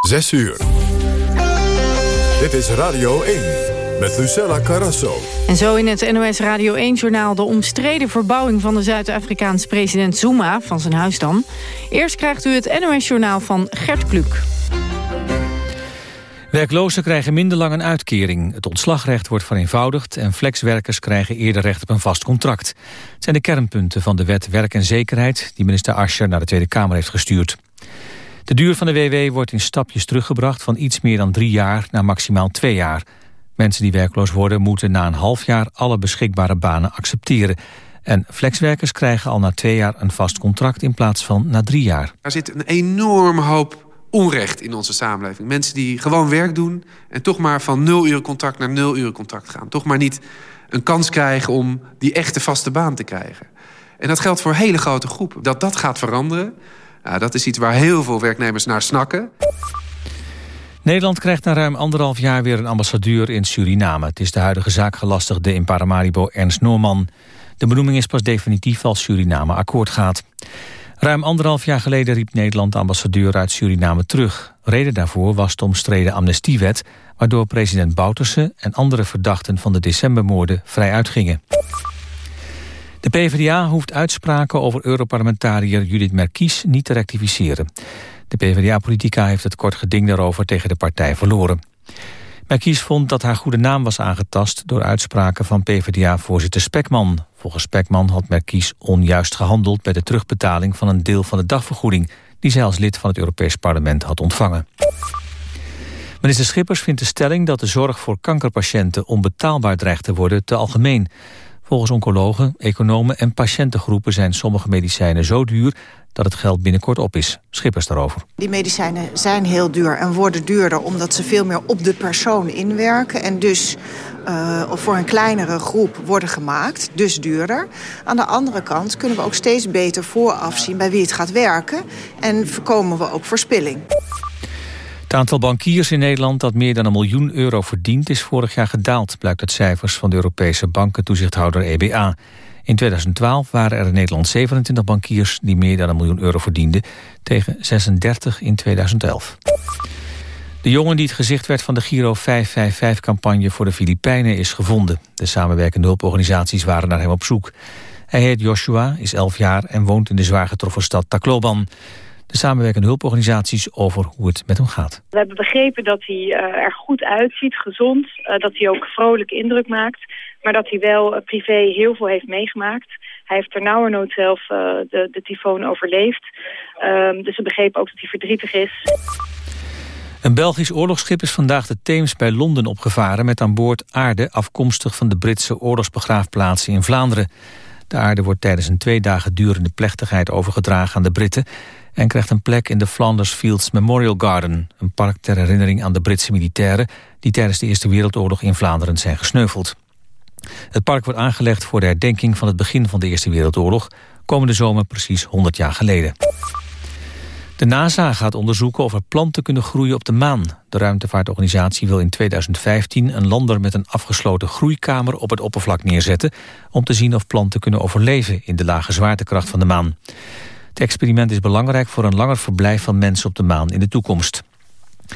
Zes uur. Dit is Radio 1 met Lucella Carrasso. En zo in het NOS Radio 1-journaal de omstreden verbouwing... van de Zuid-Afrikaanse president Zuma van zijn huis dan. Eerst krijgt u het NOS-journaal van Gert Kluk. Werklozen krijgen minder lang een uitkering. Het ontslagrecht wordt vereenvoudigd... en flexwerkers krijgen eerder recht op een vast contract. Het zijn de kernpunten van de wet Werk en Zekerheid... die minister Ascher naar de Tweede Kamer heeft gestuurd. De duur van de WW wordt in stapjes teruggebracht... van iets meer dan drie jaar naar maximaal twee jaar. Mensen die werkloos worden moeten na een half jaar... alle beschikbare banen accepteren. En flexwerkers krijgen al na twee jaar een vast contract... in plaats van na drie jaar. Er zit een enorme hoop onrecht in onze samenleving. Mensen die gewoon werk doen en toch maar van nul uur contract naar nul uur contract gaan. Toch maar niet een kans krijgen om die echte vaste baan te krijgen. En dat geldt voor hele grote groepen. Dat dat gaat veranderen, dat is iets waar heel veel werknemers naar snakken. Nederland krijgt na ruim anderhalf jaar weer een ambassadeur in Suriname. Het is de huidige zaakgelastigde in Paramaribo Ernst Noorman. De benoeming is pas definitief als Suriname akkoord gaat. Ruim anderhalf jaar geleden riep Nederland de ambassadeur uit Suriname terug. Reden daarvoor was de omstreden amnestiewet... waardoor president Bouterse en andere verdachten van de decembermoorden vrij uitgingen. De PvdA hoeft uitspraken over Europarlementariër Judith Merkies niet te rectificeren. De PvdA-politica heeft het kort geding daarover tegen de partij verloren. Merkies vond dat haar goede naam was aangetast door uitspraken van PvdA-voorzitter Spekman. Volgens Spekman had Merkies onjuist gehandeld bij de terugbetaling van een deel van de dagvergoeding die zij als lid van het Europees Parlement had ontvangen. Minister Schippers vindt de stelling dat de zorg voor kankerpatiënten onbetaalbaar dreigt te worden te algemeen. Volgens oncologen, economen en patiëntengroepen zijn sommige medicijnen zo duur dat het geld binnenkort op is. Schippers daarover. Die medicijnen zijn heel duur en worden duurder omdat ze veel meer op de persoon inwerken. En dus uh, voor een kleinere groep worden gemaakt, dus duurder. Aan de andere kant kunnen we ook steeds beter vooraf zien bij wie het gaat werken. En voorkomen we ook verspilling. Het aantal bankiers in Nederland dat meer dan een miljoen euro verdient... is vorig jaar gedaald, blijkt uit cijfers van de Europese bankentoezichthouder EBA. In 2012 waren er in Nederland 27 bankiers die meer dan een miljoen euro verdienden... tegen 36 in 2011. De jongen die het gezicht werd van de Giro 555-campagne voor de Filipijnen is gevonden. De samenwerkende hulporganisaties waren naar hem op zoek. Hij heet Joshua, is 11 jaar en woont in de zwaar getroffen stad Tacloban de samenwerkende hulporganisaties over hoe het met hem gaat. We hebben begrepen dat hij uh, er goed uitziet, gezond, uh, dat hij ook vrolijk indruk maakt, maar dat hij wel uh, privé heel veel heeft meegemaakt. Hij heeft ternauwernood zelf de, de tyfoon overleefd, ehm, dus we begrepen ook dat hij verdrietig is. Een Belgisch oorlogsschip is vandaag de Theems bij Londen opgevaren... met aan boord aarde afkomstig van de Britse oorlogsbegraafplaatsen in Vlaanderen. De aarde wordt tijdens een twee dagen durende plechtigheid overgedragen aan de Britten en krijgt een plek in de Flanders Fields Memorial Garden... een park ter herinnering aan de Britse militairen... die tijdens de Eerste Wereldoorlog in Vlaanderen zijn gesneuveld. Het park wordt aangelegd voor de herdenking van het begin van de Eerste Wereldoorlog... komende zomer precies 100 jaar geleden. De NASA gaat onderzoeken of er planten kunnen groeien op de maan. De ruimtevaartorganisatie wil in 2015 een lander met een afgesloten groeikamer op het oppervlak neerzetten... om te zien of planten kunnen overleven in de lage zwaartekracht van de maan. Het experiment is belangrijk voor een langer verblijf van mensen op de maan in de toekomst.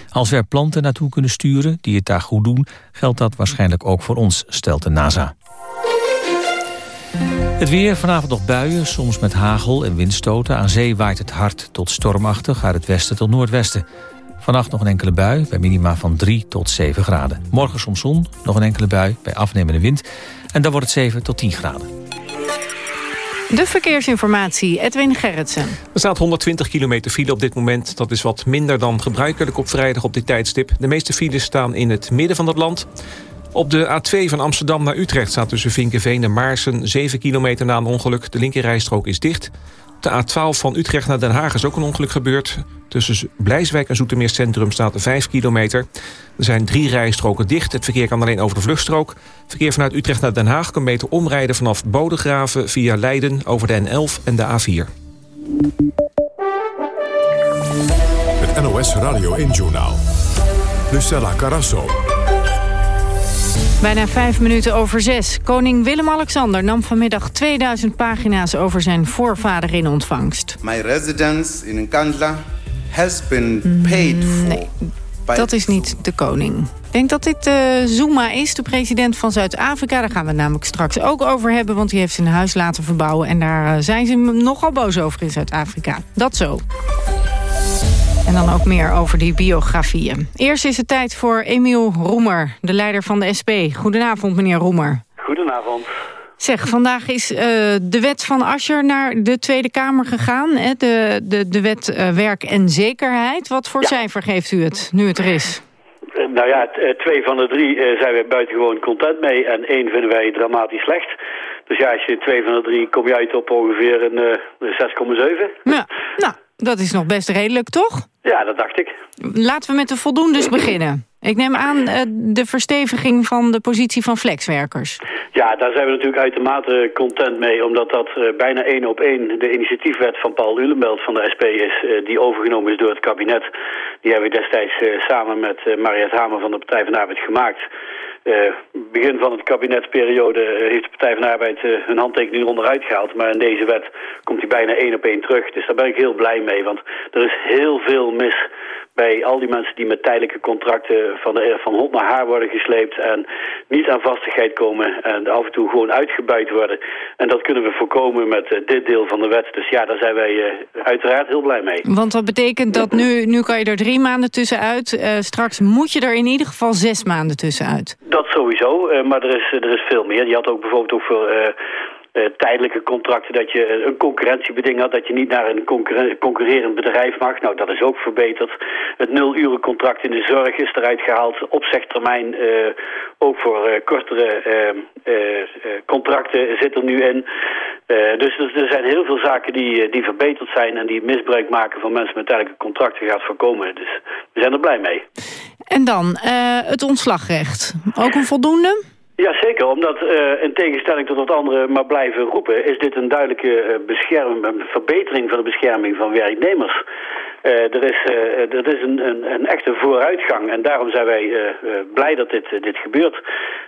Als we er planten naartoe kunnen sturen die het daar goed doen... geldt dat waarschijnlijk ook voor ons, stelt de NASA. Het weer, vanavond nog buien, soms met hagel en windstoten. Aan zee waait het hard tot stormachtig, uit het westen tot noordwesten. Vannacht nog een enkele bui, bij minima van 3 tot 7 graden. Morgen soms zon, nog een enkele bui, bij afnemende wind. En dan wordt het 7 tot 10 graden. De verkeersinformatie, Edwin Gerritsen. Er staat 120 kilometer file op dit moment. Dat is wat minder dan gebruikelijk op vrijdag op dit tijdstip. De meeste files staan in het midden van het land. Op de A2 van Amsterdam naar Utrecht staat tussen Vinkenveen en Maarsen... 7 kilometer na een ongeluk. De linkerrijstrook is dicht. De A12 van Utrecht naar Den Haag is ook een ongeluk gebeurd. Tussen Blijswijk en Zoetermeer Centrum staat 5 kilometer. Er zijn drie rijstroken dicht. Het verkeer kan alleen over de vluchtstrook. Verkeer vanuit Utrecht naar Den Haag kan beter omrijden vanaf Bodegraven... via Leiden over de N11 en de A4. Het NOS Radio 1-journaal. Lucella Carasso. Bijna vijf minuten over zes. Koning Willem-Alexander nam vanmiddag 2000 pagina's over zijn voorvader in ontvangst. My residence in Nkandla has been paid for... Nee, dat is niet de koning. Ik denk dat dit uh, Zuma is, de president van Zuid-Afrika. Daar gaan we het namelijk straks ook over hebben... want die heeft zijn huis laten verbouwen... en daar uh, zijn ze nogal boos over in Zuid-Afrika. Dat zo. En dan ook meer over die biografieën. Eerst is het tijd voor Emiel Roemer, de leider van de SP. Goedenavond, meneer Roemer. Goedenavond. Zeg, vandaag is uh, de wet van Ascher naar de Tweede Kamer gegaan. Hè? De, de, de wet uh, werk en zekerheid. Wat voor ja. cijfer geeft u het, nu het er is? Uh, nou ja, twee van de drie zijn we buitengewoon content mee. En één vinden wij dramatisch slecht. Dus ja, als je twee van de drie kom je uit op ongeveer een 6,7. Ja, nou, dat is nog best redelijk, toch? Ja, dat dacht ik. Laten we met de voldoendes beginnen. Ik neem aan uh, de versteviging van de positie van flexwerkers. Ja, daar zijn we natuurlijk uitermate content mee... omdat dat uh, bijna één op één de initiatiefwet van Paul Ulenbelt van de SP is... Uh, die overgenomen is door het kabinet. Die hebben we destijds samen met Mariette Hamer van de Partij van de Arbeid gemaakt... Uh, begin van het kabinetsperiode uh, heeft de Partij van de Arbeid uh, hun handtekening eronder uitgehaald. Maar in deze wet komt hij bijna één op één terug. Dus daar ben ik heel blij mee. Want er is heel veel mis bij al die mensen die met tijdelijke contracten van, de, van hond naar haar worden gesleept en niet aan vastigheid komen en af en toe gewoon uitgebuit worden. En dat kunnen we voorkomen met uh, dit deel van de wet. Dus ja, daar zijn wij uh, uiteraard heel blij mee. Want dat betekent dat nu, nu kan je er drie maanden tussenuit. Uh, straks moet je er in ieder geval zes maanden tussenuit. Dat sowieso, maar er is, er is veel meer. Je had ook bijvoorbeeld ook uh, tijdelijke contracten, dat je een concurrentiebeding had, dat je niet naar een concurrerend bedrijf mag. Nou, dat is ook verbeterd. Het nulurencontract in de zorg is eruit gehaald. Opzegtermijn, uh, ook voor uh, kortere contracten zit er nu in. dus er zijn heel veel zaken die, die verbeterd zijn en die misbruik maken van mensen met tijdelijke contracten gaat voorkomen. Dus we zijn er blij mee. En dan het ontslagrecht. Ook een voldoende? Jazeker, omdat uh, in tegenstelling tot wat anderen maar blijven roepen... is dit een duidelijke uh, bescherm, een verbetering van de bescherming van werknemers. Uh, er is, uh, er is een, een, een, echte vooruitgang en daarom zijn wij uh, blij dat dit, dit gebeurt.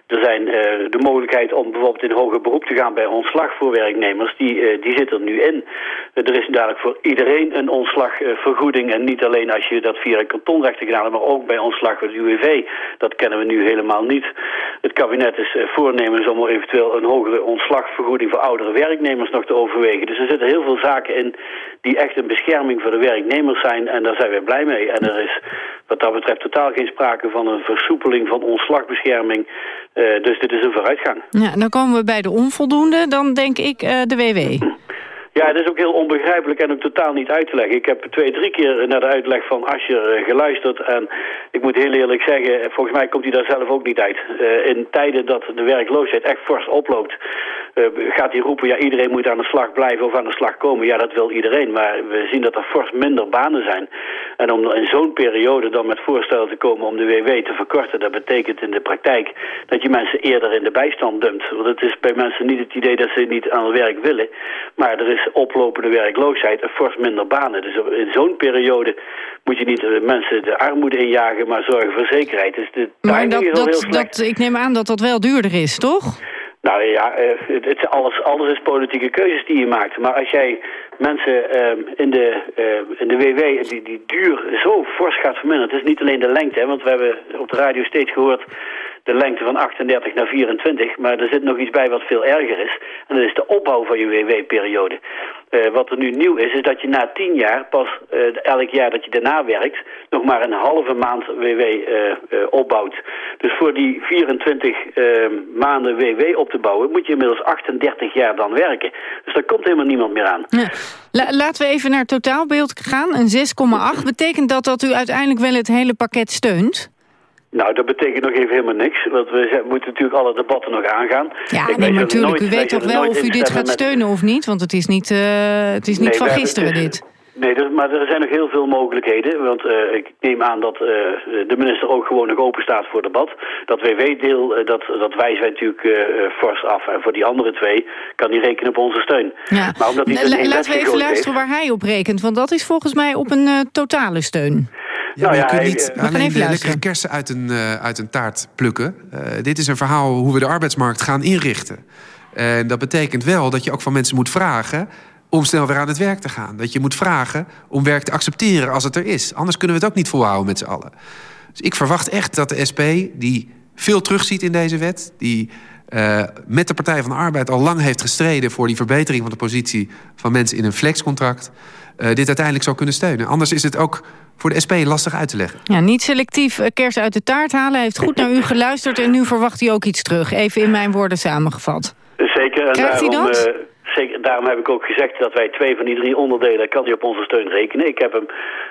Er zijn de mogelijkheid om bijvoorbeeld in hoger beroep te gaan bij ontslag voor werknemers, die, zit er nu in. er is dadelijk voor iedereen een ontslagvergoeding en niet alleen als je dat via een kantonrecht gedaan hebt, maar ook bij ontslag voor de UWV. Dat kennen we nu helemaal niet. Het kabinet is voornemens om eventueel een hogere ontslagvergoeding voor oudere werknemers nog te overwegen. Dus er zitten heel veel zaken in die echt een bescherming voor de werknemers zijn en daar zijn we blij mee. En er is wat dat betreft totaal geen sprake van een versoepeling van ontslagbescherming. Uh, dus dit is een vooruitgang. Ja, dan komen we bij de onvoldoende, dan denk ik uh, de WW. Ja, het is ook heel onbegrijpelijk en ook totaal niet uit te leggen. Ik heb twee, drie keer naar de uitleg van Ascher geluisterd. En ik moet heel eerlijk zeggen, volgens mij komt hij daar zelf ook niet uit. Uh, in tijden dat de werkloosheid echt fors oploopt, gaat hij roepen... ja, iedereen moet aan de slag blijven of aan de slag komen. Ja, dat wil iedereen, maar we zien dat er fors minder banen zijn. En om in zo'n periode dan met voorstellen te komen om de WW te verkorten... dat betekent in de praktijk dat je mensen eerder in de bijstand dumpt. Want het is bij mensen niet het idee dat ze niet aan het werk willen... maar er is oplopende werkloosheid en fors minder banen. Dus in zo'n periode moet je niet de mensen de armoede injagen, maar zorgen voor zekerheid. Dus de maar dat, dat, dat, ik neem aan dat dat wel duurder is, toch? Nou ja, het, het, alles, alles is politieke keuzes die je maakt. Maar als jij mensen uh, in, de, uh, in de WW die, die duur zo fors gaat verminderen... het is niet alleen de lengte, hè, want we hebben op de radio steeds gehoord de lengte van 38 naar 24. Maar er zit nog iets bij wat veel erger is. En dat is de opbouw van je WW-periode. Uh, wat er nu nieuw is, is dat je na 10 jaar, pas uh, elk jaar dat je daarna werkt, nog maar een halve maand WW uh, opbouwt. Dus voor die 24 maanden WW op te bouwen, moet je inmiddels 38 jaar dan werken. Dus daar komt helemaal niemand meer aan. Ja. La laten we even naar het totaalbeeld gaan. Een 6,8 betekent dat dat u uiteindelijk wel het hele pakket steunt? Nou, dat betekent nog even helemaal niks. Want we moeten natuurlijk alle debatten nog aangaan. Ja, nee, maar natuurlijk. u weet toch wel of u dit gaat steunen of niet? Want het is niet, uh, het is niet nee, van gisteren, dit. Nee, dus, maar er zijn nog heel veel mogelijkheden. Want uh, ik neem aan dat uh, de minister ook gewoon nog open staat voor debat. Dat WW-deel, dat, dat wijzen wij natuurlijk fors af. En voor die andere twee kan hij rekenen op onze steun. Ja. Maar omdat hij Laten we even luisteren waar hij op rekent. Want dat is volgens mij op een totale steun. Ja, nou, je kunt niet alleen de lekkere kersen uit een, uh, uit een taart plukken. Uh, dit is een verhaal hoe we de arbeidsmarkt gaan inrichten. En dat betekent wel dat je ook van mensen moet vragen... om snel weer aan het werk te gaan. Dat je moet vragen om werk te accepteren als het er is. Anders kunnen we het ook niet volhouden met z'n allen. Dus ik verwacht echt dat de SP, die veel terugziet in deze wet... die uh, met de Partij van de Arbeid al lang heeft gestreden... voor die verbetering van de positie van mensen in een flexcontract... Uh, dit uiteindelijk zou kunnen steunen. Anders is het ook voor de SP lastig uit te leggen. Ja, niet selectief uh, kers uit de taart halen. Hij heeft goed naar u geluisterd en nu verwacht hij ook iets terug. Even in mijn woorden samengevat. Zeker. En Krijgt hij dat? Zeker, daarom heb ik ook gezegd dat wij twee van die drie onderdelen... kan hij op onze steun rekenen. Ik heb hem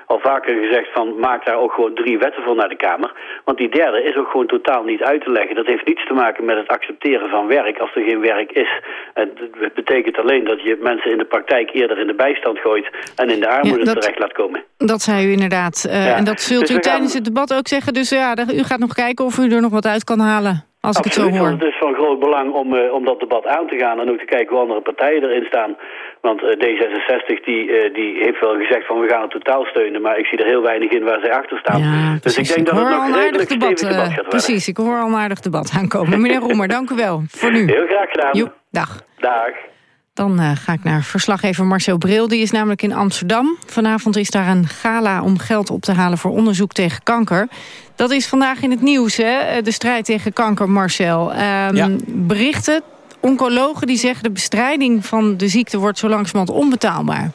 al vaker gezegd van maak daar ook gewoon drie wetten voor naar de Kamer. Want die derde is ook gewoon totaal niet uit te leggen. Dat heeft niets te maken met het accepteren van werk als er geen werk is. En het betekent alleen dat je mensen in de praktijk eerder in de bijstand gooit... en in de armoede ja, dat, terecht laat komen. Dat zei u inderdaad. Uh, ja. En dat zult dus u tijdens gaan... het debat ook zeggen. Dus ja, u gaat nog kijken of u er nog wat uit kan halen. Als Absoluut, ik het zo hoor. het is van groot belang om, uh, om dat debat aan te gaan... en ook te kijken hoe andere partijen erin staan. Want uh, D66 die, uh, die heeft wel gezegd van we gaan het totaal steunen... maar ik zie er heel weinig in waar zij achter staan. Ja, dus ik denk ik dat het nog een redelijk debat, debat gaat worden. Precies, ik hoor al een aardig debat aankomen. Meneer Roemer, dank u wel voor nu. Heel graag gedaan. Jo, dag. Dag. Dan uh, ga ik naar verslaggever Marcel Bril. Die is namelijk in Amsterdam. Vanavond is daar een gala om geld op te halen voor onderzoek tegen kanker. Dat is vandaag in het nieuws, hè? de strijd tegen kanker, Marcel. Um, ja. Berichten, oncologen die zeggen... de bestrijding van de ziekte wordt zo langzamerhand onbetaalbaar.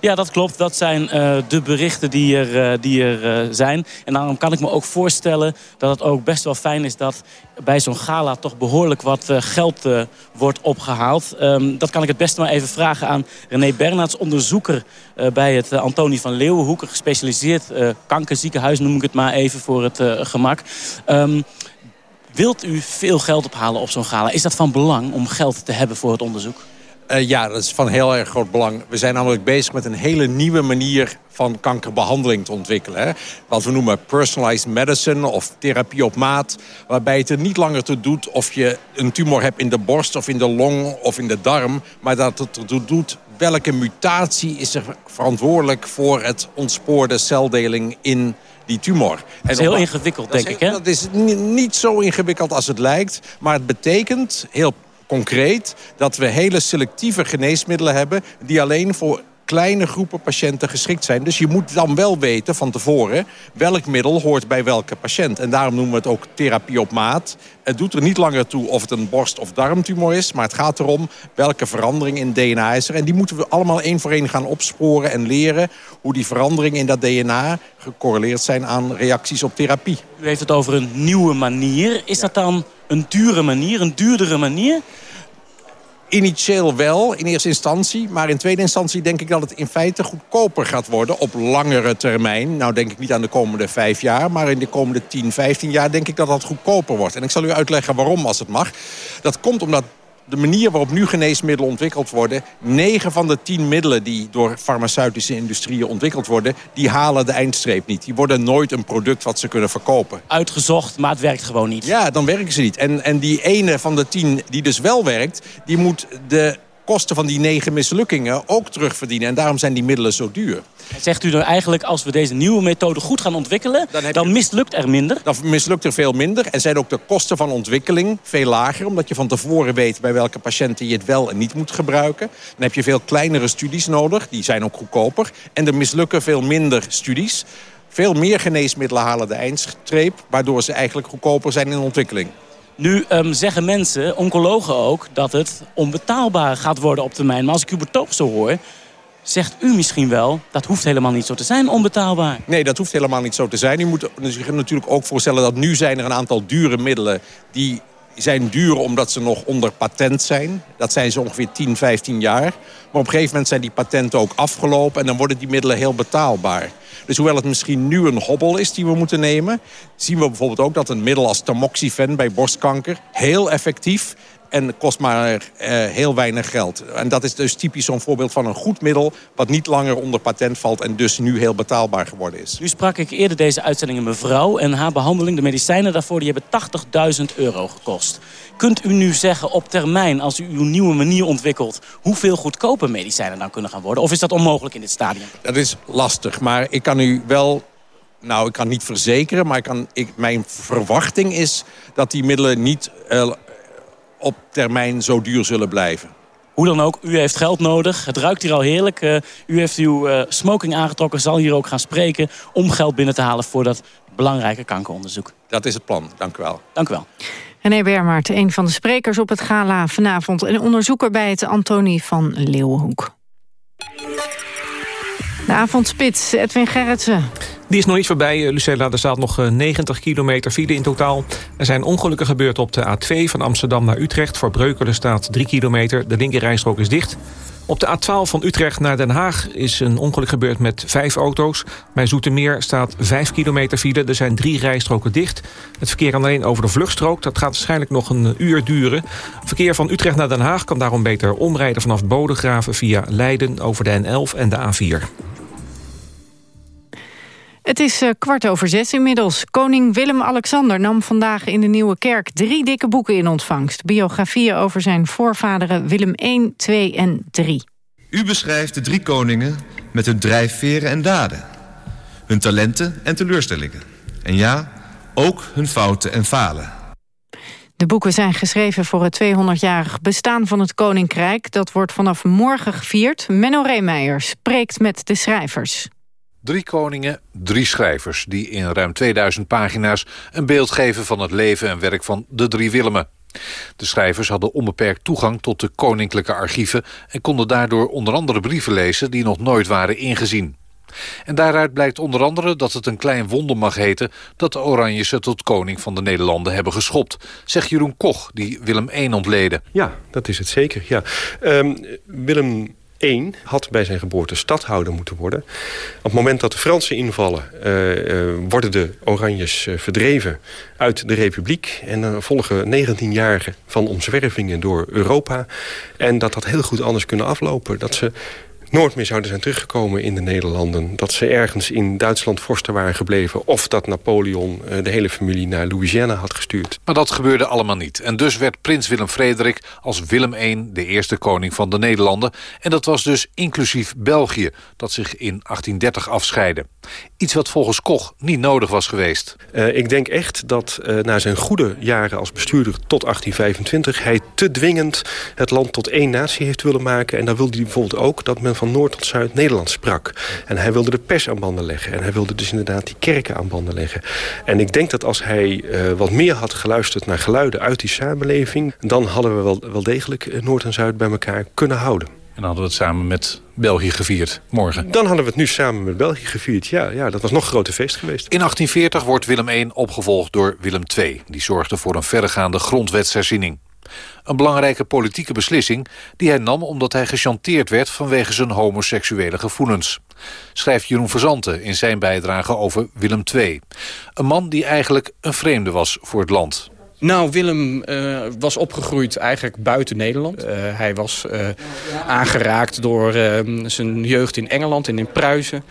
Ja, dat klopt. Dat zijn uh, de berichten die er, uh, die er uh, zijn. En daarom kan ik me ook voorstellen dat het ook best wel fijn is... dat bij zo'n gala toch behoorlijk wat geld wordt opgehaald. Um, dat kan ik het beste maar even vragen aan René Bernards, onderzoeker... bij het Antonie van Leeuwenhoek, gespecialiseerd kankerziekenhuis... noem ik het maar even voor het gemak. Um, wilt u veel geld ophalen op zo'n gala? Is dat van belang om geld te hebben voor het onderzoek? Uh, ja, dat is van heel erg groot belang. We zijn namelijk bezig met een hele nieuwe manier van kankerbehandeling te ontwikkelen. Hè? Wat we noemen personalized medicine of therapie op maat. Waarbij het er niet langer toe doet of je een tumor hebt in de borst of in de long of in de darm. Maar dat het ertoe doet welke mutatie is er verantwoordelijk voor het ontspoorde celdeling in die tumor. Dat is heel ingewikkeld, denk ik, hè? Dat is niet zo ingewikkeld als het lijkt. Maar het betekent, heel concreet dat we hele selectieve geneesmiddelen hebben... die alleen voor kleine groepen patiënten geschikt zijn. Dus je moet dan wel weten van tevoren welk middel hoort bij welke patiënt. En daarom noemen we het ook therapie op maat. Het doet er niet langer toe of het een borst- of darmtumor is... maar het gaat erom welke verandering in DNA is er. En die moeten we allemaal één voor één gaan opsporen en leren... hoe die veranderingen in dat DNA gecorreleerd zijn aan reacties op therapie. U heeft het over een nieuwe manier. Is dat dan een dure manier, een duurdere manier? Initieel wel, in eerste instantie. Maar in tweede instantie denk ik dat het in feite goedkoper gaat worden op langere termijn. Nou denk ik niet aan de komende vijf jaar, maar in de komende 10, 15 jaar denk ik dat dat goedkoper wordt. En ik zal u uitleggen waarom als het mag. Dat komt omdat de manier waarop nu geneesmiddelen ontwikkeld worden... 9 van de 10 middelen die door farmaceutische industrieën ontwikkeld worden... die halen de eindstreep niet. Die worden nooit een product wat ze kunnen verkopen. Uitgezocht, maar het werkt gewoon niet. Ja, dan werken ze niet. En, en die ene van de 10 die dus wel werkt... die moet de kosten van die negen mislukkingen ook terugverdienen. En daarom zijn die middelen zo duur. Zegt u er eigenlijk, als we deze nieuwe methode goed gaan ontwikkelen... dan, dan mislukt er minder? Dan mislukt er veel minder. En zijn ook de kosten van ontwikkeling veel lager... omdat je van tevoren weet bij welke patiënten je het wel en niet moet gebruiken. Dan heb je veel kleinere studies nodig. Die zijn ook goedkoper. En er mislukken veel minder studies. Veel meer geneesmiddelen halen de eindstreep... waardoor ze eigenlijk goedkoper zijn in ontwikkeling. Nu um, zeggen mensen, oncologen ook, dat het onbetaalbaar gaat worden op termijn. Maar als ik uw betoog zo hoor, zegt u misschien wel... dat hoeft helemaal niet zo te zijn, onbetaalbaar. Nee, dat hoeft helemaal niet zo te zijn. U moet zich natuurlijk ook voorstellen dat nu zijn er een aantal dure middelen... die zijn duur omdat ze nog onder patent zijn. Dat zijn ze ongeveer 10, 15 jaar. Maar op een gegeven moment zijn die patenten ook afgelopen... en dan worden die middelen heel betaalbaar. Dus hoewel het misschien nu een hobbel is die we moeten nemen... zien we bijvoorbeeld ook dat een middel als tamoxifen bij borstkanker... heel effectief en kost maar uh, heel weinig geld. En dat is dus typisch zo'n voorbeeld van een goed middel... wat niet langer onder patent valt en dus nu heel betaalbaar geworden is. Nu sprak ik eerder deze uitzending een mevrouw... en haar behandeling, de medicijnen daarvoor, die hebben 80.000 euro gekost. Kunt u nu zeggen op termijn, als u uw nieuwe manier ontwikkelt... hoeveel goedkope medicijnen dan kunnen gaan worden? Of is dat onmogelijk in dit stadium? Dat is lastig, maar ik kan u wel nou, ik kan niet verzekeren, maar ik kan, ik, mijn verwachting is dat die middelen niet uh, op termijn zo duur zullen blijven. Hoe dan ook, u heeft geld nodig. Het ruikt hier al heerlijk. u heeft uw smoking aangetrokken, zal hier ook gaan spreken... om geld binnen te halen voor dat belangrijke kankeronderzoek. Dat is het plan. Dank u wel. Dank u wel. René Bermaert, een van de sprekers op het gala vanavond... en onderzoeker bij het Antonie van Leeuwenhoek. De avondspits, Edwin Gerritsen. Die is nog niet voorbij, eh, Lucella. Er staat nog 90 eh, kilometer file in totaal. Er zijn ongelukken gebeurd op de A2 van Amsterdam naar Utrecht. Voor Breukelen staat 3 kilometer. De linkerrijstrook is dicht. Op de A12 van Utrecht naar Den Haag is een ongeluk gebeurd met vijf auto's. Bij Zoetermeer staat 5 kilometer file. Er zijn drie rijstroken dicht. Het verkeer kan alleen over de vluchtstrook. Dat gaat waarschijnlijk nog een uur duren. Verkeer van Utrecht naar Den Haag kan daarom beter omrijden... vanaf Bodegraven via Leiden over de N11 en de A4. Het is uh, kwart over zes inmiddels. Koning Willem-Alexander nam vandaag in de Nieuwe Kerk... drie dikke boeken in ontvangst. Biografieën over zijn voorvaderen Willem I, II en III. U beschrijft de drie koningen met hun drijfveren en daden. Hun talenten en teleurstellingen. En ja, ook hun fouten en falen. De boeken zijn geschreven voor het 200-jarig bestaan van het Koninkrijk. Dat wordt vanaf morgen gevierd. Menno Reemeijer spreekt met de schrijvers. Drie koningen, drie schrijvers... die in ruim 2000 pagina's een beeld geven van het leven en werk van de drie Willemen. De schrijvers hadden onbeperkt toegang tot de koninklijke archieven... en konden daardoor onder andere brieven lezen die nog nooit waren ingezien. En daaruit blijkt onder andere dat het een klein wonder mag heten... dat de Oranjes ze tot koning van de Nederlanden hebben geschopt. Zegt Jeroen Koch, die Willem I ontleden. Ja, dat is het zeker. Ja. Um, Willem 1 had bij zijn geboorte stadhouder moeten worden. Op het moment dat de Fransen invallen... Uh, uh, worden de Oranjes uh, verdreven uit de Republiek. En dan volgen 19 jaren van omzwervingen door Europa. En dat had heel goed anders kunnen aflopen. Dat ze nooit meer zouden zijn teruggekomen in de Nederlanden. Dat ze ergens in Duitsland vorsten waren gebleven. Of dat Napoleon eh, de hele familie naar Louisiana had gestuurd. Maar dat gebeurde allemaal niet. En dus werd prins Willem-Frederik als Willem I de eerste koning van de Nederlanden. En dat was dus inclusief België, dat zich in 1830 afscheidde. Iets wat volgens Koch niet nodig was geweest. Uh, ik denk echt dat uh, na zijn goede jaren als bestuurder tot 1825... hij te dwingend het land tot één natie heeft willen maken. En dan wilde hij bijvoorbeeld ook dat men van Noord tot Zuid Nederland sprak. En hij wilde de pers aan banden leggen. En hij wilde dus inderdaad die kerken aan banden leggen. En ik denk dat als hij uh, wat meer had geluisterd naar geluiden uit die samenleving... dan hadden we wel, wel degelijk Noord en Zuid bij elkaar kunnen houden. En dan hadden we het samen met België gevierd, morgen. Dan hadden we het nu samen met België gevierd. Ja, ja dat was nog een grote feest geweest. In 1840 wordt Willem I opgevolgd door Willem II. Die zorgde voor een verregaande grondwetsherziening. Een belangrijke politieke beslissing die hij nam omdat hij gechanteerd werd vanwege zijn homoseksuele gevoelens. Schrijft Jeroen Verzanten in zijn bijdrage over Willem II. Een man die eigenlijk een vreemde was voor het land. Nou, Willem uh, was opgegroeid eigenlijk buiten Nederland. Uh, hij was uh, aangeraakt door zijn jeugd in Engeland en in Pruisen.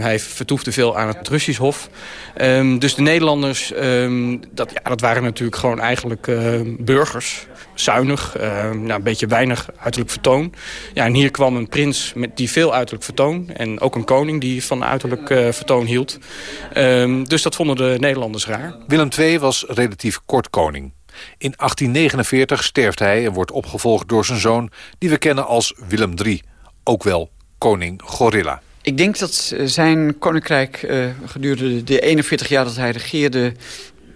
Hij vertoefde veel aan het Russisch Hof. Um, dus de Nederlanders, um, dat, ja, dat waren natuurlijk gewoon eigenlijk burgers zuinig, nou, een beetje weinig uiterlijk vertoon. Ja, en hier kwam een prins met, die veel uiterlijk vertoon. En ook een koning die van uiterlijk uh, vertoon hield. Dus dat vonden de Nederlanders raar. Willem II was relatief kort koning. In 1849 sterft hij en wordt opgevolgd door zijn zoon... die we kennen als Willem III, ook wel koning Gorilla. Ik denk dat zijn koninkrijk uh, gedurende de 41 jaar dat hij regeerde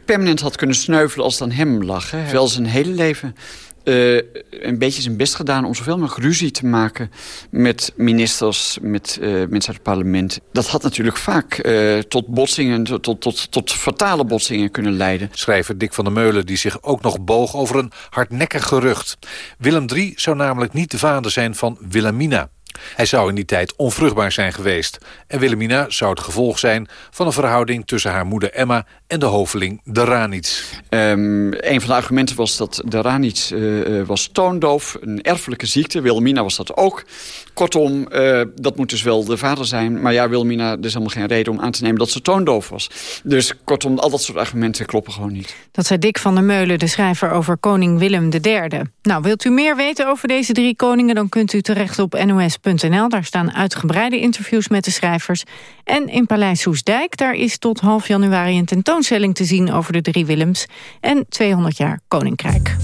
permanent had kunnen sneuvelen als het aan hem lag. Hè. Wel zijn hele leven uh, een beetje zijn best gedaan om zoveel mogelijk ruzie te maken met ministers, met uh, mensen uit het parlement. Dat had natuurlijk vaak tot botsingen, tot, tot, tot fatale botsingen kunnen leiden. Schrijver Dick van der Meulen die zich ook nog boog over een hardnekkig gerucht. Willem III zou namelijk niet de vader zijn van Wilhelmina. Hij zou in die tijd onvruchtbaar zijn geweest. En Wilhelmina zou het gevolg zijn van een verhouding tussen haar moeder Emma en de hoveling de Ranits. Um, een van de argumenten was dat de Ranits uh, was toondoof, een erfelijke ziekte. Wilhelmina was dat ook. Kortom, uh, dat moet dus wel de vader zijn. Maar ja, Wilhelmina, er is helemaal geen reden om aan te nemen dat ze toondoof was. Dus kortom, al dat soort argumenten kloppen gewoon niet. Dat zei Dick van der Meulen, de schrijver over koning Willem III. Nou, wilt u meer weten over deze drie koningen... dan kunt u terecht op nos.nl. Daar staan uitgebreide interviews met de schrijvers. En in Paleis Soesdijk, daar is tot half januari een tentoonstelling tentoonstelling te zien over de drie Willems... en 200 jaar Koninkrijk.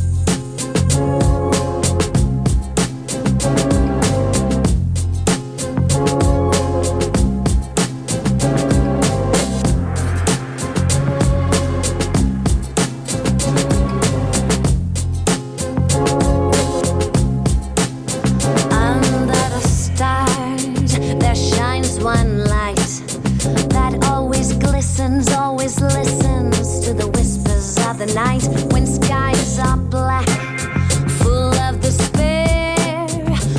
always listen. Night when skies are black, full of despair.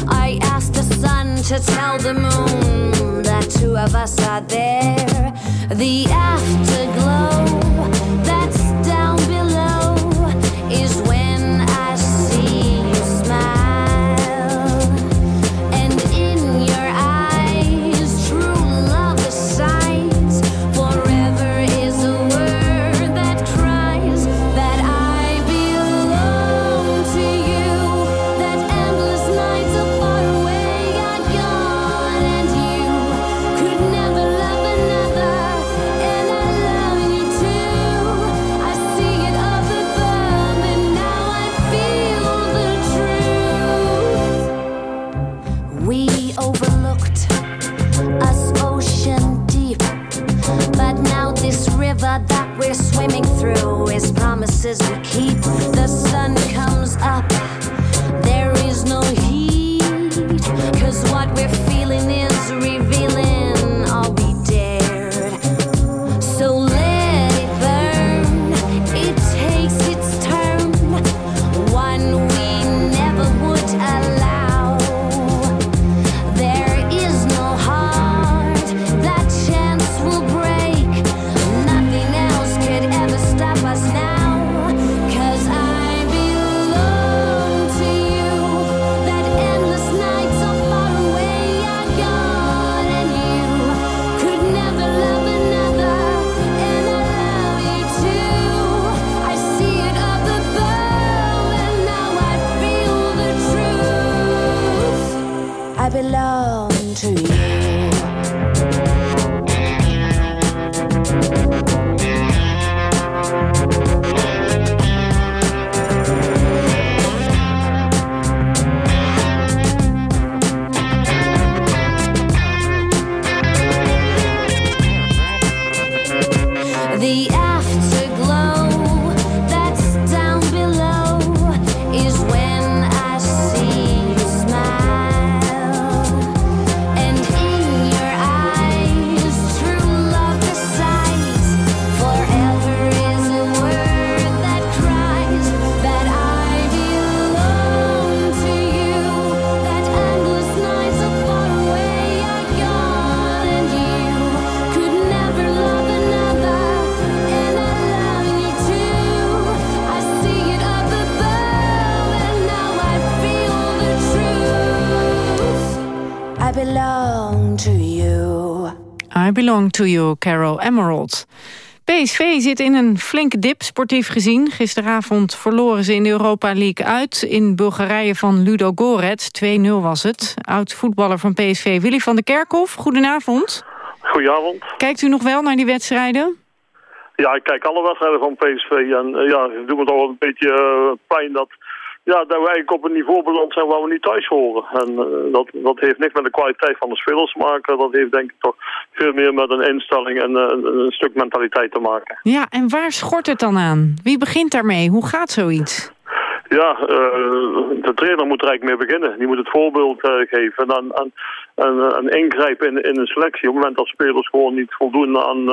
I ask the sun to tell the moon that two of us are there. The afterglow The to You, Carol Emerald. PSV zit in een flinke dip, sportief gezien. Gisteravond verloren ze in de Europa League uit... in Bulgarije van Ludo Gorets. 2-0 was het. Oud-voetballer van PSV, Willy van der Kerkhof. Goedenavond. Goedenavond. Kijkt u nog wel naar die wedstrijden? Ja, ik kijk alle wedstrijden van PSV. En eh, ja, het doet me toch wel een beetje eh, pijn dat, ja, dat we eigenlijk op een niveau beland zijn waar we niet thuis horen. En eh, dat, dat heeft niks met de kwaliteit van de spelers te maken. Dat heeft denk ik toch veel meer met een instelling en eh, een, een stuk mentaliteit te maken. Ja, en waar schort het dan aan? Wie begint daarmee? Hoe gaat zoiets? Ja, eh, de trainer moet er eigenlijk mee beginnen. Die moet het voorbeeld geven en, en, en, en ingrijpen in, in de selectie. Op het moment dat spelers gewoon niet voldoen aan,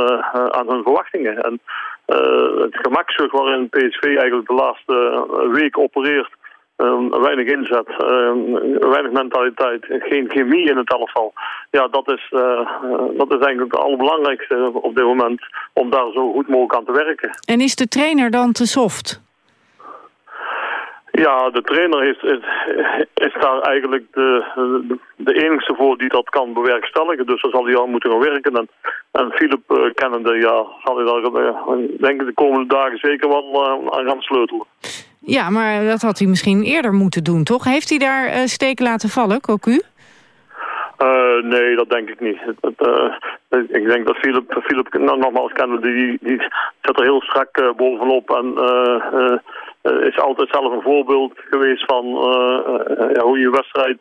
aan hun verwachtingen. En het gemakzucht waarin PSV eigenlijk de laatste week opereert. Eh, weinig inzet, eh, weinig mentaliteit, geen chemie in het elftal. Ja, dat is, eh, eh, dat is eigenlijk het allerbelangrijkste op dit moment om daar zo goed mogelijk aan te werken. En is de trainer dan te soft? Ja, de trainer is, is, is daar eigenlijk de, de, de enigste voor die dat kan bewerkstelligen. Dus daar zal hij aan moeten gaan werken. En, en Philip uh, kennende, ja, zal hij daar uh, denk ik de komende dagen zeker wel uh, aan gaan sleutelen. Ja, maar dat had hij misschien eerder moeten doen, toch? Heeft hij daar uh, steken laten vallen, Cocu? Uh, nee, dat denk ik niet. Uh, ik denk dat Philip, Philip nou, nogmaals kennen, die, die er heel strak bovenop en is altijd zelf een voorbeeld geweest van ja, hoe je wedstrijd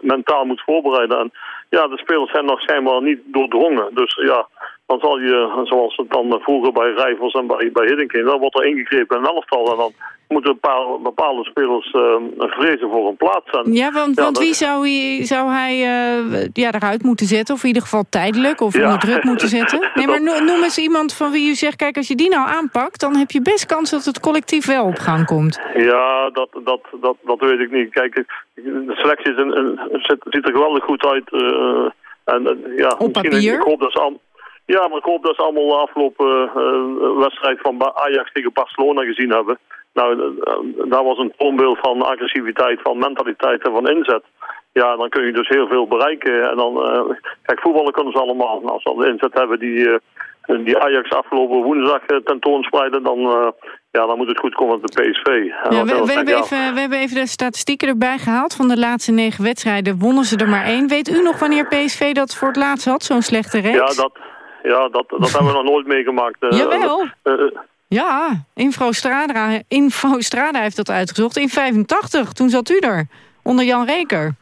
mentaal moet voorbereiden. En ja, de spelers zijn nog schijnbaar niet doordrongen. Dus ja, dan zal je, zoals het dan vroeger bij Rijvels en bij, bij Hiddenkind, dan wordt er ingegrepen in een elftal. En dan moeten bepaalde, bepaalde spelers uh, vrezen voor een plaats. En, ja, want, want wie zou hij, zou hij uh, ja, eruit moeten zetten? Of in ieder geval tijdelijk? Of onder druk moeten zetten? Nee, maar noem eens iemand van wie u zegt... kijk, als je die nou aanpakt... dan heb je best kans dat het collectief wel op gang komt. Ja, dat, dat, dat, dat weet ik niet. Kijk, de selectie is een, een, ziet er geweldig goed uit. Uh, en, ja, op papier? Ik hoop dat ze ja, maar ik hoop dat ze allemaal de afgelopen wedstrijd van Ajax tegen Barcelona gezien hebben. Nou, dat was een toonbeeld van agressiviteit, van mentaliteit en van inzet. Ja, dan kun je dus heel veel bereiken. En dan, uh, kijk, voetballen kunnen ze allemaal. Als ze de inzet hebben die, uh, die Ajax afgelopen woensdag uh, tentoonspreiden, dan, ja, dan moet het goed komen met de PSV. Ja, we, we, hebben even, we hebben even de statistieken erbij gehaald. Van de laatste negen wedstrijden wonnen ze er maar één. Weet u nog wanneer PSV dat voor het laatst had, zo'n slechte reeks? Ja, dat, ja, dat, dat hebben we nog nooit meegemaakt. Jawel. Ja, Infostrada, Infostrada heeft dat uitgezocht. In 85, toen zat u er, onder Jan Reker.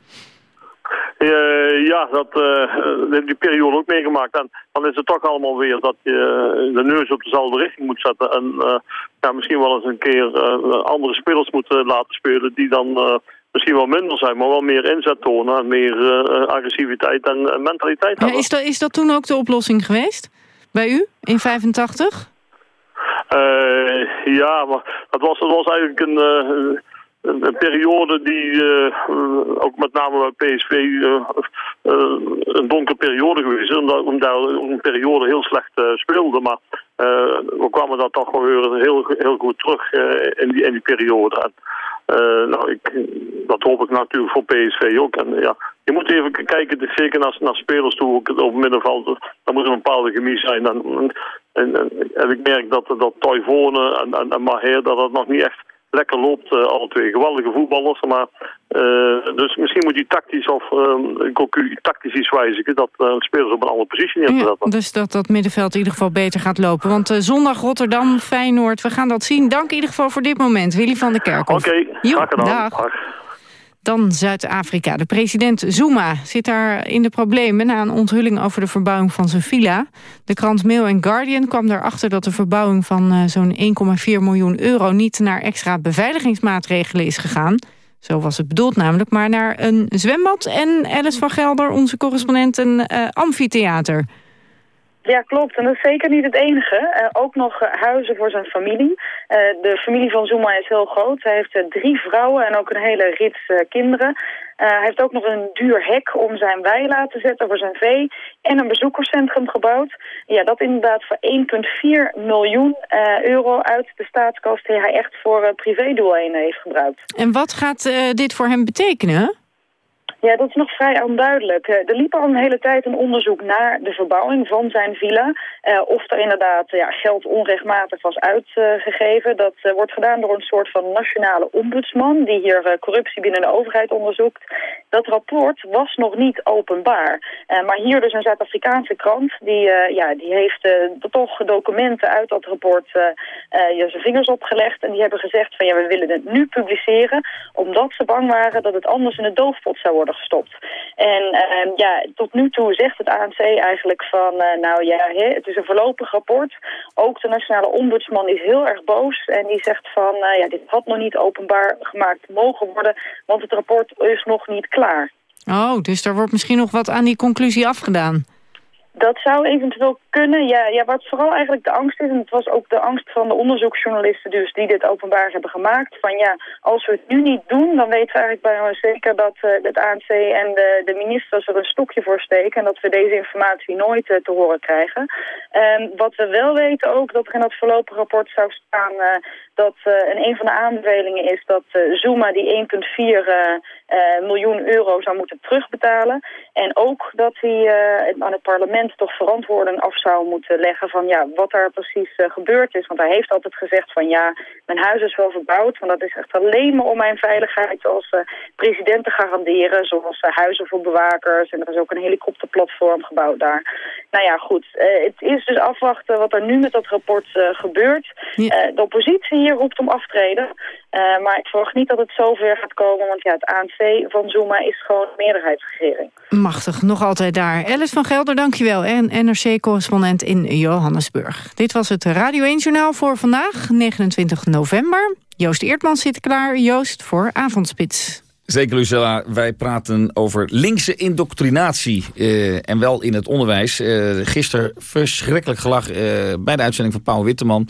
Uh, ja, dat uh, die periode ook meegemaakt. En dan is het toch allemaal weer dat je de neus op dezelfde richting moet zetten. En uh, ja, misschien wel eens een keer andere spelers moeten laten spelen die dan misschien wel minder zijn, maar wel meer inzet tonen en meer agressiviteit en mentaliteit ja, hebben. Is dat, is dat toen ook de oplossing geweest? Bij u, in 85? Uh, ja, maar het was, het was eigenlijk een, uh, een, een, periode die uh, ook met name bij PSV een donkere periode geweest is. Omdat, omdat een periode heel slecht speelde. Maar we kwamen daar toch wel weer heel, heel goed terug in, die, in die periode. En, nou, ik, dat hoop ik natuurlijk voor PSV ook. En ja, je moet even kijken, zeker naar, naar spelers toe, ook op het middenveld. Dan moet er een bepaalde chemie zijn. En, en, en, ik merk dat, dat Toivonen en, en, en Maher, dat dat nog niet echt lekker loopt, uh, alle twee. Geweldige voetballers, maar uh, dus misschien moet hij tactisch of uh, tactisch iets wijzigen, dat uh, spelers op een andere positie neer te zetten. dus dat dat middenveld in ieder geval beter gaat lopen. Want zondag Rotterdam, Feyenoord, we gaan dat zien. Dank in ieder geval voor dit moment, Willy van der Kerkhoff. Oké, okay, graag gedaan. Dag. Dan Zuid-Afrika. De president Zuma zit daar in de problemen... na een onthulling over de verbouwing van zijn villa. De krant Mail Guardian kwam erachter dat de verbouwing van uh, zo'n 1,4 miljoen euro... niet naar extra beveiligingsmaatregelen is gegaan. Zo was het bedoeld namelijk, maar naar een zwembad... en Alice van Gelder, onze correspondent, een uh, amfitheater... Ja, klopt. En dat is zeker niet het enige. Uh, ook nog uh, huizen voor zijn familie. Uh, de familie van Zuma is heel groot. Hij heeft drie vrouwen en ook een hele rits kinderen. hij heeft ook nog een duur hek om zijn wei te zetten voor zijn vee. En een bezoekerscentrum gebouwd. Ja, dat inderdaad voor 1,4 miljoen euro uit de staatskast... die hij echt voor privédoeleinden heeft gebruikt. En wat gaat dit voor hem betekenen? Ja, dat is nog vrij onduidelijk. Eh, er liep al een hele tijd een onderzoek naar de verbouwing van zijn villa. Uh, of er inderdaad ja, geld onrechtmatig was uitgegeven. dat uh, wordt gedaan door een soort van nationale ombudsman... die hier corruptie binnen de overheid onderzoekt. Dat rapport was nog niet openbaar. maar hier dus een Zuid-Afrikaanse krant... die, ja, die heeft toch documenten uit dat rapport ja, zijn vingers opgelegd. En die hebben gezegd van ja, we willen het nu publiceren... omdat ze bang waren dat het anders in de doofpot zou worden gestopt. En uh, ja, tot nu toe zegt het ANC eigenlijk van, uh, nou ja, he, het is een voorlopig rapport. Ook de nationale ombudsman is heel erg boos en die zegt van, uh, ja, dit had nog niet openbaar gemaakt mogen worden, want het rapport is nog niet klaar. Oh, dus er wordt misschien nog wat aan die conclusie afgedaan. Dat zou eventueel kunnen. Ja, ja, wat vooral eigenlijk de angst is, en het was ook de angst van de onderzoeksjournalisten dus die dit openbaar hebben gemaakt, van ja, als we het nu niet doen, dan weten we eigenlijk bijna zeker dat het ANC en de, de ministers er een stokje voor steken en dat we deze informatie nooit uh, te horen krijgen. Um, wat we wel weten ook, dat er in dat voorlopig rapport zou staan uh, dat en een van de aanbevelingen is dat Zuma die 1,4 miljoen euro zou moeten terugbetalen. En ook dat hij aan het parlement toch verantwoording af zou moeten leggen van ja, wat er precies gebeurd is. Want hij heeft altijd gezegd van ja, mijn huis is wel verbouwd, maar dat is echt alleen maar om mijn veiligheid als president te garanderen. Zoals huizen voor bewakers en er is ook een helikopterplatform gebouwd daar. Nou ja, goed. het is dus afwachten wat er nu met dat rapport gebeurt. de oppositie roept om aftreden. Uh, maar ik verwacht niet dat het zover gaat komen, want ja, het ANC van Zuma is gewoon meerderheidsregering. Machtig, nog altijd daar. Alice van Gelder, dankjewel. En NRC-correspondent in Johannesburg. Dit was het Radio 1-journaal voor vandaag, 29 november. Joost Eertman zit klaar. Joost voor Avondspits. Zeker, Lucella. Wij praten over linkse indoctrinatie. Uh, en wel in het onderwijs. Uh, gisteren verschrikkelijk gelach uh, bij de uitzending van Paul Witteman.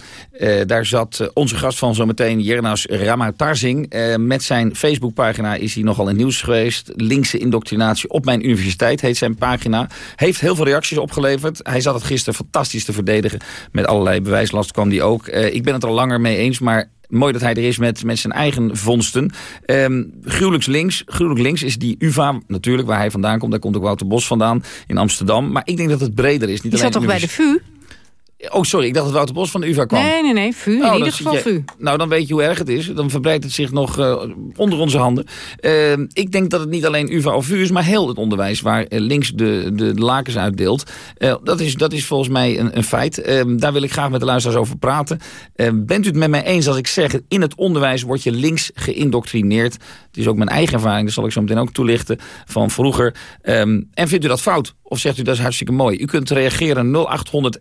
daar zat onze gast van zometeen, Jernas Ramatarzing. met zijn Facebookpagina is hij nogal in nieuws geweest. Linkse indoctrinatie op mijn universiteit heet zijn pagina. Heeft heel veel reacties opgeleverd. Hij zat het gisteren fantastisch te verdedigen. Met allerlei bewijslast kwam hij ook. ik ben het er al langer mee eens, maar mooi dat hij er is met, met zijn eigen vondsten. Um, gruwelijks links. Gruwelijk links is die UvA natuurlijk, waar hij vandaan komt. Daar komt ook Wouter Bos vandaan in Amsterdam. Maar ik denk dat het breder is. Niet Je zat toch bij de VU? Oh, sorry, ik dacht dat Wouter Bos van de UvA kwam. Nee, nee, nee, VU. In oh, ieder geval VU. Nou, dan weet je hoe erg het is. Dan verbreidt het zich nog uh, onder onze handen. Uh, ik denk dat het niet alleen UvA of VU is, maar heel het onderwijs... waar uh, links de, de, de lakens uitdeelt. Eh, dat, is, dat is volgens mij een, een feit. Ehm, daar wil ik graag met de luisteraars over praten. Ehm, bent u het met mij eens als ik zeg... in het onderwijs word je links geïndoctrineerd? Het is ook mijn eigen ervaring, dat zal ik zo meteen ook toelichten... van vroeger. en vindt u dat fout? Of zegt u dat is hartstikke mooi? U kunt reageren 0800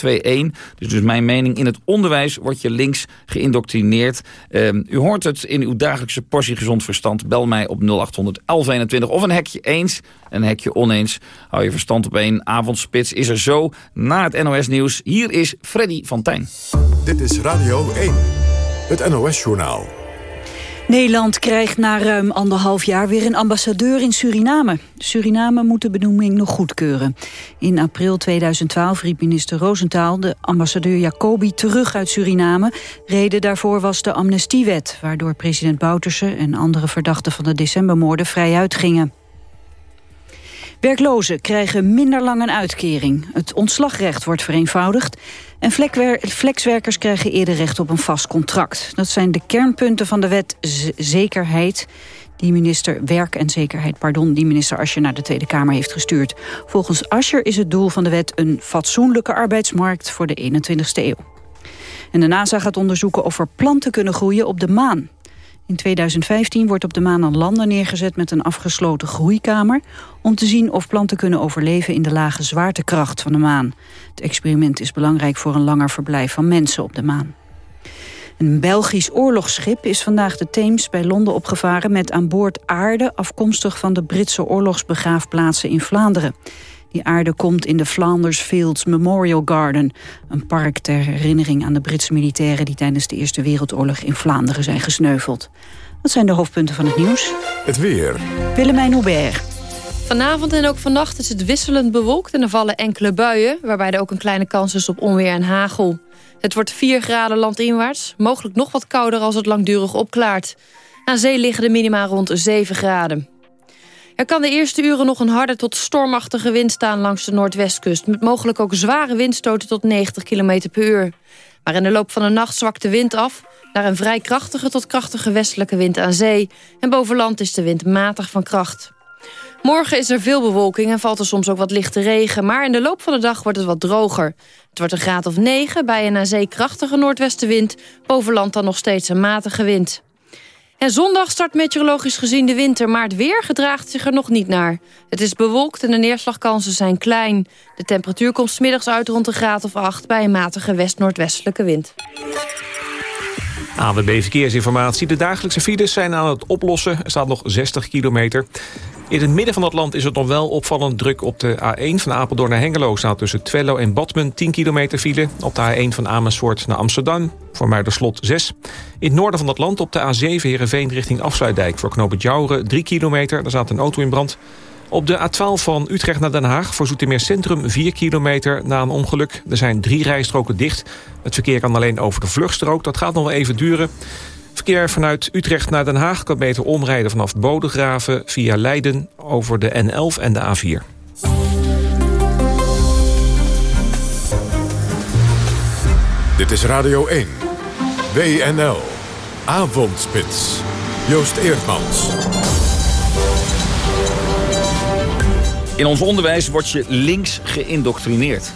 1121. Dus, dus mijn mening, in het onderwijs wordt je links geïndoctrineerd. Um, u hoort het in uw dagelijkse portie gezond verstand. Bel mij op 0800 1121. Of een hekje eens, een hekje oneens. Hou je verstand op één. Avondspits is er zo na het NOS Nieuws. Hier is Freddy van Tijn. Dit is Radio 1, het NOS Journaal. Nederland krijgt na ruim anderhalf jaar weer een ambassadeur in Suriname. Suriname moet de benoeming nog goedkeuren. In april 2012 riep minister Roosentaal de ambassadeur Jacobi terug uit Suriname. Reden daarvoor was de amnestiewet, waardoor president Bouterse en andere verdachten van de decembermoorden vrijuit gingen. Werklozen krijgen minder lang een uitkering. Het ontslagrecht wordt vereenvoudigd. En flexwerkers krijgen eerder recht op een vast contract. Dat zijn de kernpunten van de wet zekerheid die minister Werk en Zekerheid, pardon, die minister Ascher naar de Tweede Kamer heeft gestuurd. Volgens Ascher is het doel van de wet een fatsoenlijke arbeidsmarkt voor de 21ste eeuw. En de NASA gaat onderzoeken of er planten kunnen groeien op de maan. In 2015 wordt op de maan een lander neergezet met een afgesloten groeikamer... om te zien of planten kunnen overleven in de lage zwaartekracht van de maan. Het experiment is belangrijk voor een langer verblijf van mensen op de maan. Een Belgisch oorlogsschip is vandaag de Theems bij Londen opgevaren... met aan boord aarde afkomstig van de Britse oorlogsbegraafplaatsen in Vlaanderen. Die aarde komt in de Flanders Fields Memorial Garden. Een park ter herinnering aan de Britse militairen... die tijdens de Eerste Wereldoorlog in Vlaanderen zijn gesneuveld. Dat zijn de hoofdpunten van het nieuws. Het weer. Willemijn Hubert. Vanavond en ook vannacht is het wisselend bewolkt en er vallen enkele buien... waarbij er ook een kleine kans is op onweer en hagel. Het wordt 4 graden landinwaarts, mogelijk nog wat kouder als het langdurig opklaart. Aan zee liggen de minima rond 7 graden. Er kan de eerste uren nog een harde tot stormachtige wind staan langs de noordwestkust... met mogelijk ook zware windstoten tot 90 km per uur. Maar in de loop van de nacht zwakt de wind af... naar een vrij krachtige tot krachtige westelijke wind aan zee. En boven land is de wind matig van kracht. Morgen is er veel bewolking en valt er soms ook wat lichte regen... maar in de loop van de dag wordt het wat droger. Het wordt een graad of 9 bij een aan zee krachtige noordwestenwind... boven land dan nog steeds een matige wind. En zondag start meteorologisch gezien de winter, maar het weer gedraagt zich er nog niet naar. Het is bewolkt en de neerslagkansen zijn klein. De temperatuur komt smiddags uit rond een graad of 8 bij een matige west-noordwestelijke wind. AWB Verkeersinformatie. De dagelijkse files zijn aan het oplossen. Er staat nog 60 kilometer. In het midden van het land is het nog wel opvallend druk op de A1 van Apeldoorn naar Hengelo. Staat tussen Twello en Badmen 10 kilometer file. Op de A1 van Amersfoort naar Amsterdam voor Muiderslot 6. In het noorden van het land op de A7 Heerenveen richting Afsluitdijk. Voor Jouren 3 kilometer. Daar staat een auto in brand. Op de A12 van Utrecht naar Den Haag voor Zoetermeer Centrum 4 kilometer na een ongeluk. Er zijn drie rijstroken dicht. Het verkeer kan alleen over de vluchtstrook. Dat gaat nog wel even duren. Verkeer vanuit Utrecht naar Den Haag kan beter omrijden vanaf Bodegraven via Leiden over de N11 en de A4. Dit is Radio 1. WNL. Avondspits. Joost Eerdmans. In ons onderwijs word je links geïndoctrineerd.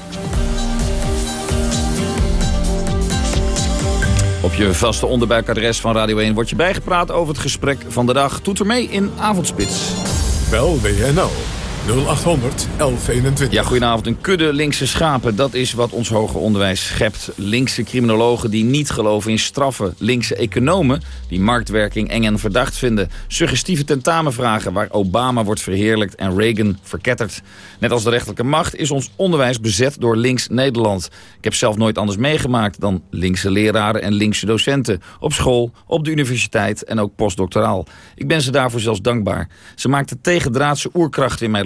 Op je vaste onderbuikadres van Radio 1 wordt je bijgepraat over het gesprek van de dag. Toet er mee in Avondspits. Bel WNL 0800 1121. Ja, goedenavond. Een kudde linkse schapen, dat is wat ons hoger onderwijs schept. Linkse criminologen die niet geloven in straffen. Linkse economen die marktwerking eng en verdacht vinden. Suggestieve tentamenvragen waar Obama wordt verheerlijkt en Reagan verketterd. Net als de rechterlijke macht is ons onderwijs bezet door links Nederland. Ik heb zelf nooit anders meegemaakt dan linkse leraren en linkse docenten. Op school, op de universiteit en ook postdoctoraal. Ik ben ze daarvoor zelfs dankbaar. Ze maakten tegendraadse oerkracht in mij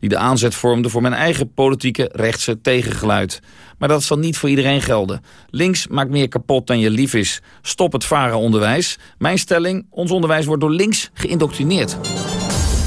die de aanzet vormde voor mijn eigen politieke rechtse tegengeluid. Maar dat zal niet voor iedereen gelden. Links maakt meer kapot dan je lief is. Stop het varen onderwijs. Mijn stelling, ons onderwijs wordt door links geïndoctrineerd.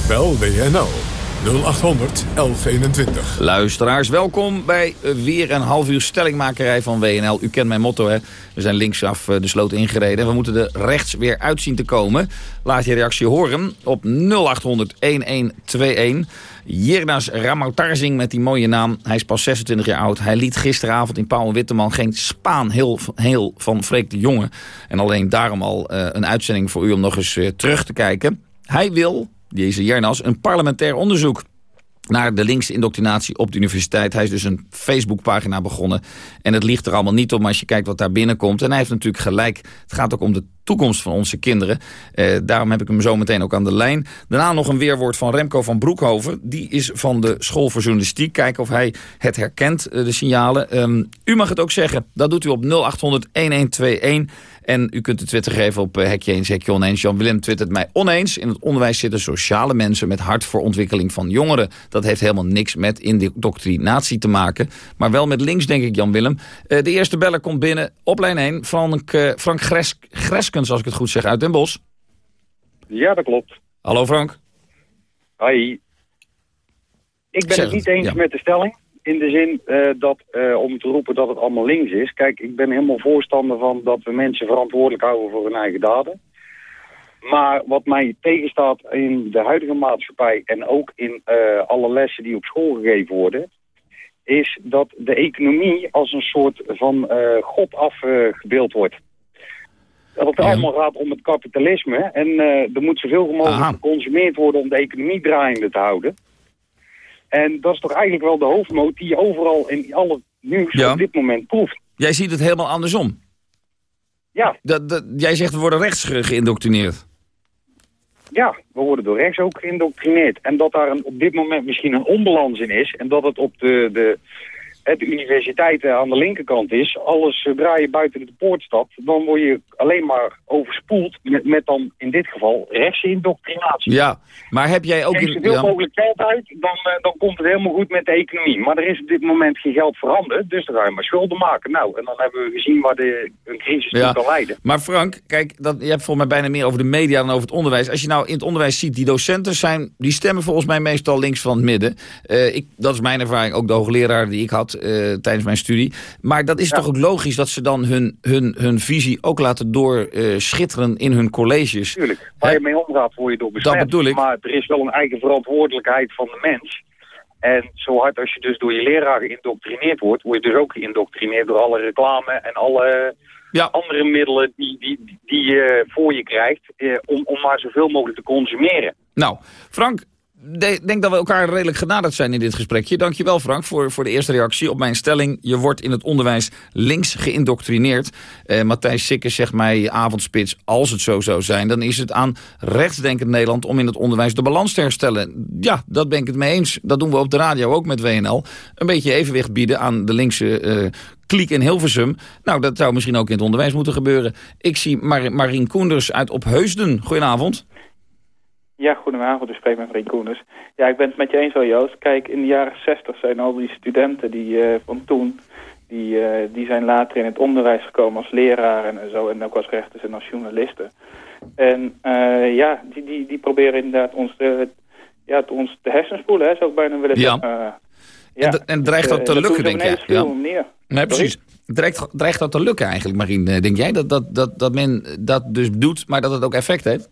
Bel WNL 0800 1121. Luisteraars, welkom bij weer een half uur stellingmakerij van WNL. U kent mijn motto, hè? We zijn linksaf de sloot ingereden. We moeten er rechts weer uitzien te komen. Laat je reactie horen op 0800 1121. Jirnas Ramautarzing met die mooie naam. Hij is pas 26 jaar oud. Hij liet gisteravond in Pauw en Witteman geen spaan heel, heel van Freek de Jonge. En alleen daarom al uh, een uitzending voor u om nog eens uh, terug te kijken. Hij wil, deze Jernas, een parlementair onderzoek naar de linkse indoctrinatie op de universiteit. Hij is dus een Facebookpagina begonnen. En het ligt er allemaal niet om als je kijkt wat daar binnenkomt. En hij heeft natuurlijk gelijk. Het gaat ook om de toekomst van onze kinderen. Eh, daarom heb ik hem zo meteen ook aan de lijn. Daarna nog een weerwoord van Remco van Broekhoven. Die is van de School voor Journalistiek. Kijken of hij het herkent, de signalen. Um, u mag het ook zeggen. Dat doet u op 0800 1121. En u kunt de Twitter geven op uh, hekje eens, hekje oneens. Jan Willem twittert mij oneens. In het onderwijs zitten sociale mensen met hart voor ontwikkeling van jongeren. Dat heeft helemaal niks met indoctrinatie te maken. Maar wel met links, denk ik, Jan Willem. Uh, de eerste beller komt binnen op lijn 1. Frank, uh, Frank Gres Greskens, als ik het goed zeg, uit Den Bosch. Ja, dat klopt. Hallo Frank. Hoi. Ik ben het niet eens ja. met de stelling. In de zin eh, dat, eh, om te roepen dat het allemaal links is. Kijk, ik ben helemaal voorstander van dat we mensen verantwoordelijk houden voor hun eigen daden. Maar wat mij tegenstaat in de huidige maatschappij en ook in eh, alle lessen die op school gegeven worden, is dat de economie als een soort van god afgebeeld wordt. Dat het allemaal gaat om het kapitalisme en eh, er moet zoveel mogelijk Aha. geconsumeerd worden om de economie draaiende te houden. En dat is toch eigenlijk wel de hoofdmoot die je overal in alle nieuws Ja. op dit moment proeft. Jij ziet het helemaal andersom. Ja. Dat, dat, jij zegt we worden rechts ge- geïndoctrineerd. Ja, we worden door rechts ook geïndoctrineerd. En dat daar een, op dit moment misschien een onbalans in is. En dat het op de, de, de universiteiten aan de linkerkant is. Alles zodra je buiten de poort stapt, dan word je alleen maar overspoeld. Met, met dan in dit geval rechtse indoctrinatie. Ja, maar heb jij ook... Geef zoveel ja. mogelijk geld uit, dan, eh, dan komt het helemaal goed met de economie. Maar er is op dit moment geen geld voorhanden, dus dan ga je maar schulden maken. Nou, en dan hebben we gezien waar de, een crisis toe kan leiden. Maar Frank, kijk, dat, je hebt volgens mij bijna meer over de media dan over het onderwijs. Als je nou in het onderwijs ziet, die docenten zijn, die stemmen volgens mij meestal links van het midden. Eh, ik, dat is mijn ervaring, ook de hoogleraar die ik had eh, tijdens mijn studie. Maar dat is toch ook logisch dat ze dan hun, hun, hun visie ook laten doorschitteren in hun colleges. Tuurlijk, waar je mee omgaat word je door besmet. bedoel ik. Maar er is wel een eigen verantwoordelijkheid van de mens. En zo hard als je dus door je leraar geïndoctrineerd wordt, word je dus ook geïndoctrineerd door alle reclame en alle andere middelen die, die, die je voor je krijgt, eh, om, om maar zoveel mogelijk te consumeren. Nou, Frank, denk dat we elkaar redelijk genaderd zijn in dit gesprekje. Dankjewel Frank voor, voor de eerste reactie op mijn stelling. Je wordt in het onderwijs links geïndoctrineerd. Eh, Matthijs Sikkers zegt mij avondspits, als het zo zou zijn... dan is het aan rechtsdenkend Nederland om in het onderwijs de balans te herstellen. Ja, dat ben ik het mee eens. Dat doen we op de radio ook met WNL. Een beetje evenwicht bieden aan de linkse... eh kliek in Hilversum. Nou, dat zou misschien ook in het onderwijs moeten gebeuren. Ik zie Mar Marien Koenders uit Opheusden. Goedenavond. Ja, goedenavond. U spreekt met Rien Koenders. Ja, ik ben het met je eens wel, Joost. Kijk, in de jaren 60 zijn al die studenten die, eh, van toen... Die, eh, die zijn later in het onderwijs gekomen als leraren en zo. En ook als rechters en als journalisten. En eh, ja, die, die, die proberen inderdaad ons te, ja, ons te hersenspoelen, hè, zou ik bijna willen Ja. zeggen. En, d- en dreigt dat eh, te lukken, denk jij? manier. Nee, precies. Dreigt, dreigt dat te lukken eigenlijk, Marien? Denk jij dat, dat, dat, dat men dat dus doet, maar dat het ook effect heeft?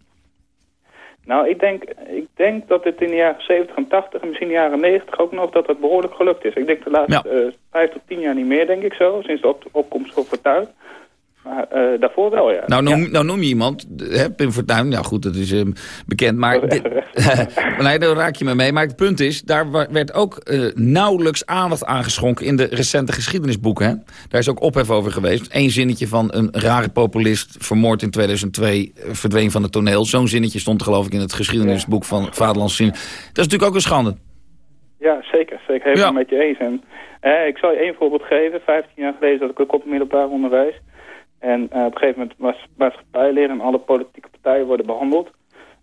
Nou, ik denk, ik denk dat het in de jaren 70 en 80 en misschien de jaren 90 ook nog dat het behoorlijk gelukt is. Ik denk de laatste eh, vijf tot tien jaar niet meer, denk ik zo, sinds de op opkomst van Fortuyn. Maar eh, daarvoor wel, ja. Nou noem, nou noem je iemand, hè, Pim Fortuyn, ja goed, dat is eh, bekend, maar... dit- nee, daar raak je me mee. Maar het punt is, daar werd ook eh, nauwelijks aandacht aangeschonken in de recente geschiedenisboeken. Hè? Daar is ook ophef over geweest. Eén zinnetje van een rare populist, vermoord in 2002, eh, verdween van het toneel. Zo'n zinnetje stond geloof ik in het geschiedenisboek van Vaderlands Zin. Dat is natuurlijk ook een schande. Ja, zeker. Zeker helemaal met je eens. En, eh, ik zal je één voorbeeld geven. 15 jaar geleden zat ik ook op het middelbaar onderwijs. En eh, op een gegeven moment was maatschappijleer en alle politieke partijen worden behandeld.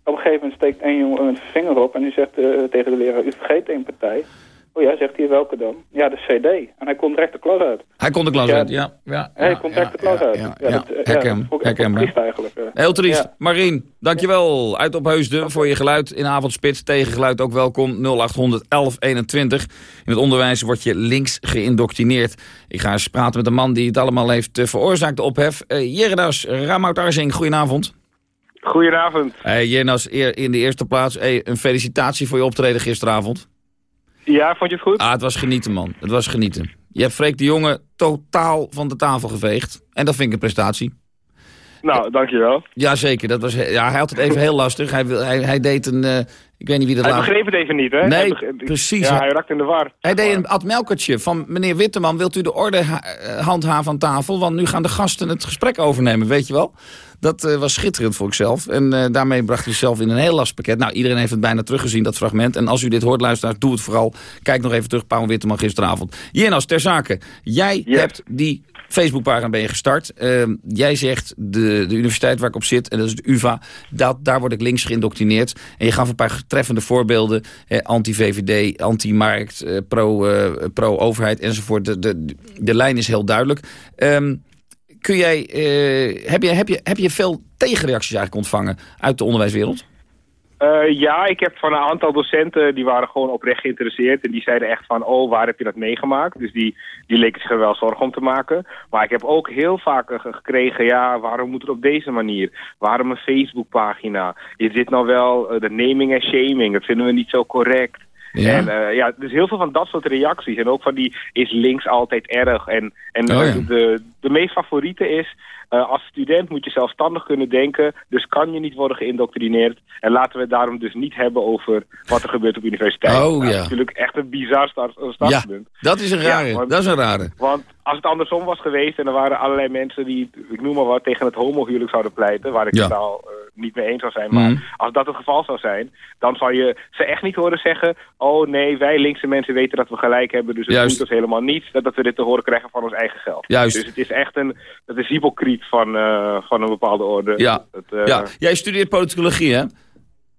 Op een gegeven moment steekt één jongen een vinger op en die zegt eh, tegen de leraar, u vergeet één partij. Oh ja, zegt hij, welke dan? Ja, de CD. En hij komt direct de klas uit. Hij kon de klas Ja, uit, ja. ja, hij ja, komt direct de klas uit. Ja, ja, dat, eh, herken- dat triest eigenlijk. eh. Heel triest. Ja. Marien, dankjewel. Uit op Heusden voor je geluid in avondspits. Tegengeluid ook welkom. 0800 1121. In het onderwijs word je links geïndoctrineerd. Ik ga eens praten met een man die het allemaal heeft eh, veroorzaakt, de ophef. Uh, Jeredas Ramout Arzing, goedenavond. Goedenavond. Hey, Jeredas, in de eerste plaats hey, een felicitatie voor je optreden gisteravond. Ja, vond je het goed? Ah, het was genieten, man. Het was genieten. Je hebt Freek de Jonge totaal van de tafel geveegd. En dat vind ik een prestatie. Nou, dankjewel. Jazeker, dat was, ja, hij had het even heel lastig. Hij, hij, hij deed een, eh, ik weet niet wie dat Hij laat. begreep het even niet, hè? Nee, begreep- precies. Ja, hij raakte in de war. Hij deed een Ad Melkertje van meneer Witteman. Wilt u de orde ha- eh, handhaven aan tafel? Want nu gaan de gasten het gesprek overnemen, weet je wel? Dat eh, was schitterend voor ikzelf. En eh, daarmee bracht hij zichzelf in een heel lastig pakket. Nou, iedereen heeft het bijna teruggezien, dat fragment. En als u dit hoort, luisteraars, doe het vooral. Kijk nog even terug, Paul Witteman gisteravond. Jenas, ter zake. Jij hebt die Facebookpagina ben je gestart. Ehm, jij zegt, de, de universiteit waar ik op zit, en dat is de UvA... Dat, daar word ik links geïndoctrineerd. En je gaf een paar treffende voorbeelden. Anti-VVD, anti-markt, eh, pro, eh, pro-overheid enzovoort. De, de, de lijn is heel duidelijk. Ehm, kun jij, eh, heb, je, heb, je, heb je veel tegenreacties eigenlijk ontvangen uit de onderwijswereld? Eh, ja, ik heb van een aantal docenten, die waren gewoon oprecht geïnteresseerd. En die zeiden echt van, oh, waar heb je dat meegemaakt? Dus die, die leken zich er wel zorgen om te maken. Maar ik heb ook heel vaak ge- gekregen, ja, waarom moet het op deze manier? Waarom een Facebookpagina? Is dit nou wel eh, de naming en shaming? Dat vinden we niet zo correct. Ja. En eh, ja, dus heel veel van dat soort reacties. En ook van die, is links altijd erg? En, en Oh, ja. de, de meest favoriete is, eh, als student moet je zelfstandig kunnen denken. Dus kan je niet worden geïndoctrineerd. En laten we het daarom dus niet hebben over wat er gebeurt op universiteit. Oh, Nou, ja. Dat is natuurlijk echt een bizar start, startpunt. dat is een rare. Ja, want- dat is een rare. Want als het andersom was geweest en er waren allerlei mensen die, ik noem maar wat, tegen het homohuwelijk zouden pleiten, waar ik Ja. het al eh, niet mee eens zou zijn, maar Mhm. als dat het geval zou zijn, dan zou je ze echt niet horen zeggen, oh nee, wij linkse mensen weten dat we gelijk hebben, dus het Juist. doet ons helemaal niets, dat, dat we dit te horen krijgen van ons eigen geld. Juist. Dus het is echt een, het is hypocriet van, eh, van een bepaalde orde. Ja. Het, eh, ja, jij studeert politicologie, hè?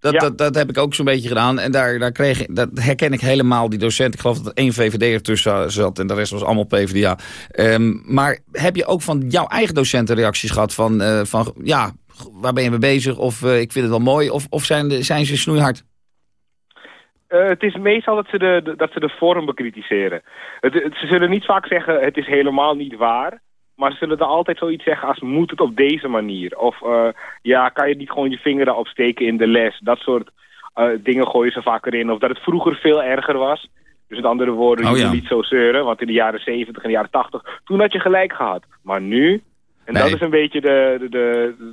Dat, Ja. dat, dat heb ik ook zo'n beetje gedaan. En daar, daar kreeg ik, dat herken ik helemaal, die docent. Ik geloof dat er één VVD ertussen zat en de rest was allemaal PvdA. Ehm, maar heb je ook van jouw eigen docenten reacties gehad van... eh, van ja, waar ben je mee bezig? Of eh, ik vind het wel mooi? Of, of zijn, de, zijn ze snoeihard? Eh, het is meestal dat ze de, de- dat ze de vorm bekritiseren. Het, het- ze zullen niet vaak zeggen, het is helemaal niet waar. Maar ze zullen er altijd zoiets zeggen als, moet het op deze manier? Of, eh, ja, kan je niet gewoon je vinger erop steken in de les? Dat soort eh, dingen gooien ze vaak erin. Of dat het vroeger veel erger was. Dus met andere woorden, Oh, je ja. niet zo zeuren. Want in de jaren 70 en de jaren 80, toen had je gelijk gehad. Maar nu... En Nee. dat is een beetje de, de,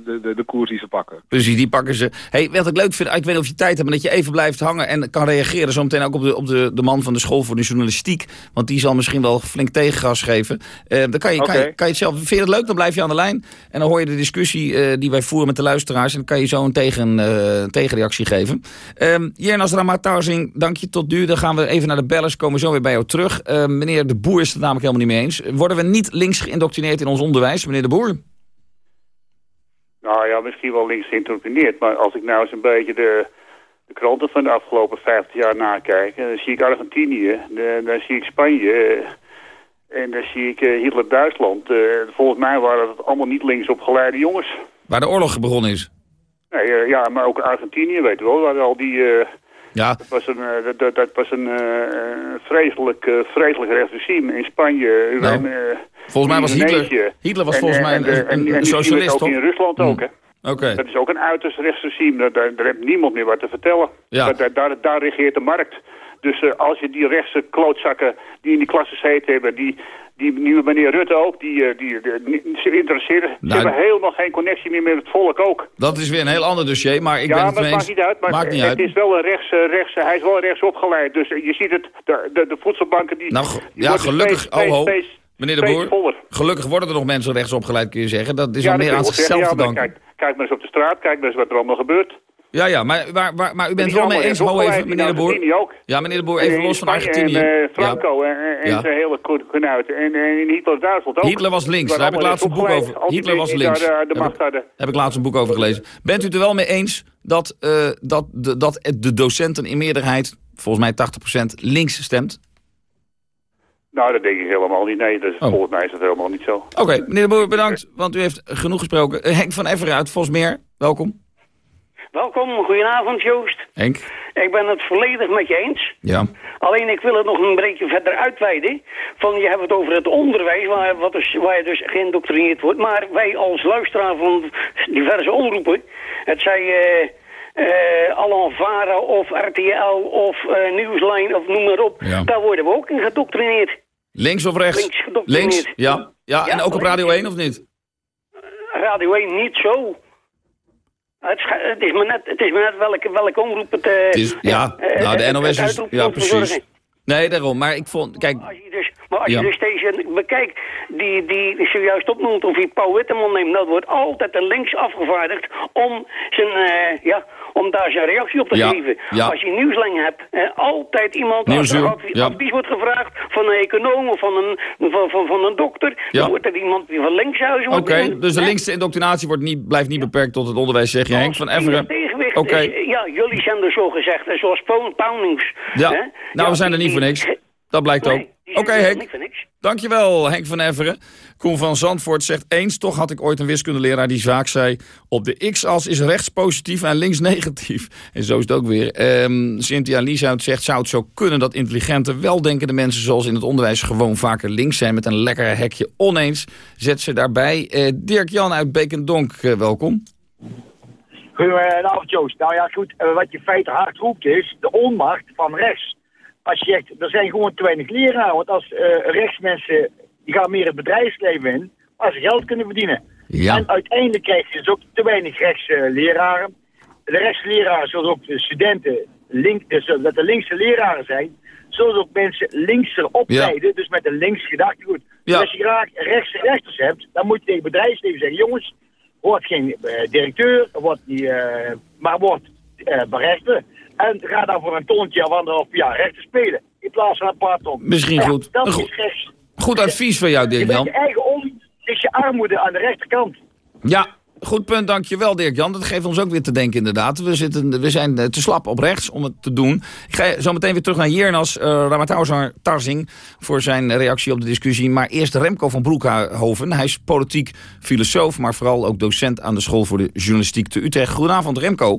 de, de, de, koers die ze pakken. Precies, die pakken ze. Hey, wat ik leuk vind, ik weet niet of je tijd hebt... maar dat je even blijft hangen en kan reageren... zometeen ook op de, op de, de man van de school voor de journalistiek. Want die zal misschien wel flink tegengas geven. Eh, dan kan je, kan, je, kan je het zelf... Vind je het leuk, dan blijf je aan de lijn. En dan hoor je de discussie eh, die wij voeren met de luisteraars... en dan kan je zo een tegen, eh, tegenreactie geven. Um, Jernas Ramatarzing, dank je tot nu. Dan gaan we even naar de bellers, komen zo weer bij jou terug. Eh, meneer De Boer is het namelijk helemaal niet mee eens. Worden we niet links geïndoctrineerd in ons onderwijs, meneer De Boer? Nou ja, misschien wel links geïnterpreteerd. Maar als ik nou eens een beetje de, de kranten van de afgelopen 50 jaar nakijk... dan zie ik Argentinië, de- dan zie ik Spanje... eh, en dan zie ik eh, Hitler-Duitsland. Eh, volgens mij waren dat allemaal niet links opgeleide jongens. Waar de oorlog begonnen is. Nee, eh, ja, maar ook Argentinië, weet je wel. Waar al die, eh, Ja. dat was een, eh, dat, dat, was een eh, vreselijk, eh, vreselijk rechtsregime. In Spanje... Nou, en, eh, Volgens mij was Hitler. Hitler was En, volgens eh, mij en, een, eh, een, en- een socialist, ook toch? in Rusland Hmm. ook, hè? Oké. Dat is ook een uiterst rechtsregime. Daar, daar, daar heeft niemand meer wat te vertellen. Ja. Daar, daar, regeert de markt. Dus eh, als je die rechtse klootzakken die in die klassen gezeten hebben... die, die nieuwe meneer Rutte ook, die, eh, die, die, die ze interesseren. Ze Nou, hebben helemaal geen connectie meer met het volk ook. Dat is weer een heel ander dossier, maar ik ja, ben het maar mee het eens. maakt niet uit. Maar maakt niet het uit. is wel een rechts, eh, rechts, hij is wel rechts opgeleid. Dus eh, je ziet het, de, de, de voedselbanken die... Nou, die ja, gelukkig, steeds- oh, Meneer de Boer, voller. gelukkig worden er nog mensen rechtsopgeleid, kun je zeggen. Dat is Ja, al meer aan zichzelf te Ja, maar danken. Kijk, kijk maar eens op de straat, kijk maar eens wat er allemaal gebeurt. Ja, ja, maar, maar, maar, maar u bent wel mee eens, even, meneer de Boer. Ook. Ja, meneer de Boer, En even in los van Argentinië. En, eh, Ja. Franco en, en Ja. zijn hele knuit. En, en in Hitler Duitsland ook. Hitler was links, daar heb ik laatst een boek over. Hitler was links. daar, eh, de Heb macht ik- hadden. Heb ik laatst een boek over gelezen. Bent u het er wel mee eens dat, eh, dat, de, dat de docenten in meerderheid, volgens mij 80% links stemt? Nou, dat denk ik helemaal niet. Nee, Oh. volgens mij is dat helemaal niet zo. Oké, meneer de Boer, bedankt, want u heeft genoeg gesproken. Eh, Henk van Everen uit Vosmeer, welkom. Welkom, goedenavond Joost. Henk. Ik ben het volledig met je eens. Ja. Alleen ik wil het nog een beetje verder uitweiden. Van, je hebt het over het onderwijs, waar, wat dus, waar je dus geïndoctrineerd wordt. Maar wij als luisteraar van diverse omroepen, het zij eh eh Alan Vara of RTL of eh Nieuwslijn of noem maar op. Ja. Daar worden we ook in gedoctrineerd. Links of rechts? Links gedoctrineerd. Links, ja. Ja, en ook op Radio 1 of niet? Radio 1 niet zo. Het, het is maar net, het is maar net welke, welke omroep het... eh, Het is, ja, eh, nou de het- NOS is... Ja, precies. Nee, daarom. Maar ik vond... Kijk, Dus, maar als Ja. je dus deze bekijkt, die, die zojuist opnoemt, of die Paul Witteman neemt, dat wordt altijd de links afgevaardigd om, zijn, eh, ja, om daar zijn reactie op te Ja, geven. ja. Als je nieuwslijn hebt, eh, altijd iemand, als er advies, ja. advies wordt gevraagd van een econoom of van een, van, van, van een dokter, dan wordt er iemand die van links uit Oké, dus de linkse indoctrinatie wordt niet, blijft niet beperkt tot het onderwijs, zeg je Henk van Everen. Oké. ja, jullie zijn er zo gezegd, zoals Pound Poundings. Ja, hè? nou we zijn er die- niet voor niks. Dat blijkt ook. Oké Henk, dankjewel Henk van Everen. Koen van Zandvoort zegt eens, toch had ik ooit een wiskundeleraar die vaak zei... op de x-as is rechts positief en links negatief. En zo is het ook weer. Ehm Cynthia Lieshout zegt, zou het zo kunnen dat intelligente, weldenkende mensen... zoals in het onderwijs gewoon vaker links zijn met een lekker hekje oneens? Zet ze daarbij. Eh, Dirk-Jan uit Beekendonk, eh, welkom. Goedenavond Joost. Nou ja, goed, eh, wat je feit hard roept is de onmacht van rechts. Als je zegt, er zijn gewoon te weinig leraren. Want als eh, rechtsmensen, die gaan meer het bedrijfsleven in, als ze geld kunnen verdienen. Ja. En uiteindelijk krijg je dus ook te weinig rechtsleraren. de rechtsleraren, zoals ook de studenten, link, dus dat de linkse leraren zijn, zullen ook mensen linkser opleiden, dus met een links gedachtegoed. Dus als je graag rechtse rechters hebt, dan moet je tegen het bedrijfsleven zeggen, jongens, word geen eh, directeur, word niet, eh, maar word eh berechter. En ga dan voor een tonnetje of anderhalf jaar rechter spelen. In plaats van een paar ton. Misschien Ja, goed. Dat Een is goed- rechts. Goed advies van jou, Je bent Dirk-Jan. je eigen olie, is je armoede aan de rechterkant. Ja, goed punt, dankjewel Dirk-Jan. Dat geeft ons ook weer te denken inderdaad. We, zitten, we zijn eh, te slap op rechts om het te doen. Ik ga zo meteen weer terug naar Jernas uh, Ramatauzer Tarzing... voor zijn reactie op de discussie. Maar eerst Remco van Broekhoven. Hij is politiek filosoof, maar vooral ook docent aan de School voor de Journalistiek te Utrecht. Goedenavond Remco.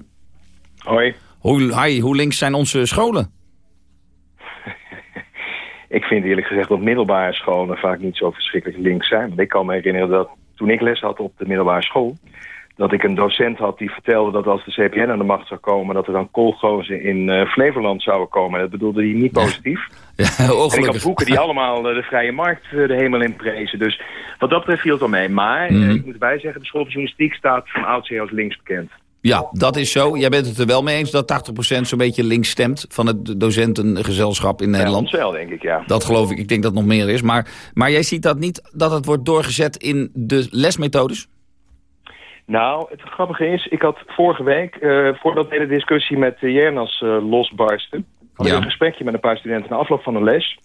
Hoi. Hoe, hi, hoe links zijn onze scholen? Ik vind eerlijk gezegd dat middelbare scholen vaak niet zo verschrikkelijk links zijn. Want ik kan me herinneren dat toen ik les had op de middelbare school... dat ik een docent had die vertelde dat als de CPN aan de macht zou komen... dat er dan koolgozen in uh, Flevoland zouden komen. En dat bedoelde hij niet positief. Ja, en ik had boeken die allemaal uh, de vrije markt uh, de hemel in prezen. Dus wat dat betreft viel het al mee. Maar Mhm. ik moet erbij zeggen, de school van journalistiek staat van oudsher als links bekend. Ja, dat is zo. Jij bent het er wel mee eens dat 80% zo'n beetje links stemt... van het docentengezelschap in Nederland. Ja, wel, denk ik, ja. Dat geloof ik. Ik denk dat het nog meer is. Maar, maar jij ziet dat niet dat het wordt doorgezet in de lesmethodes? Nou, het grappige is, ik had vorige week, uh, voordat de hele discussie met uh, Jernas uh, losbarstte... had ja. ik een gesprekje met een paar studenten na afloop van een les.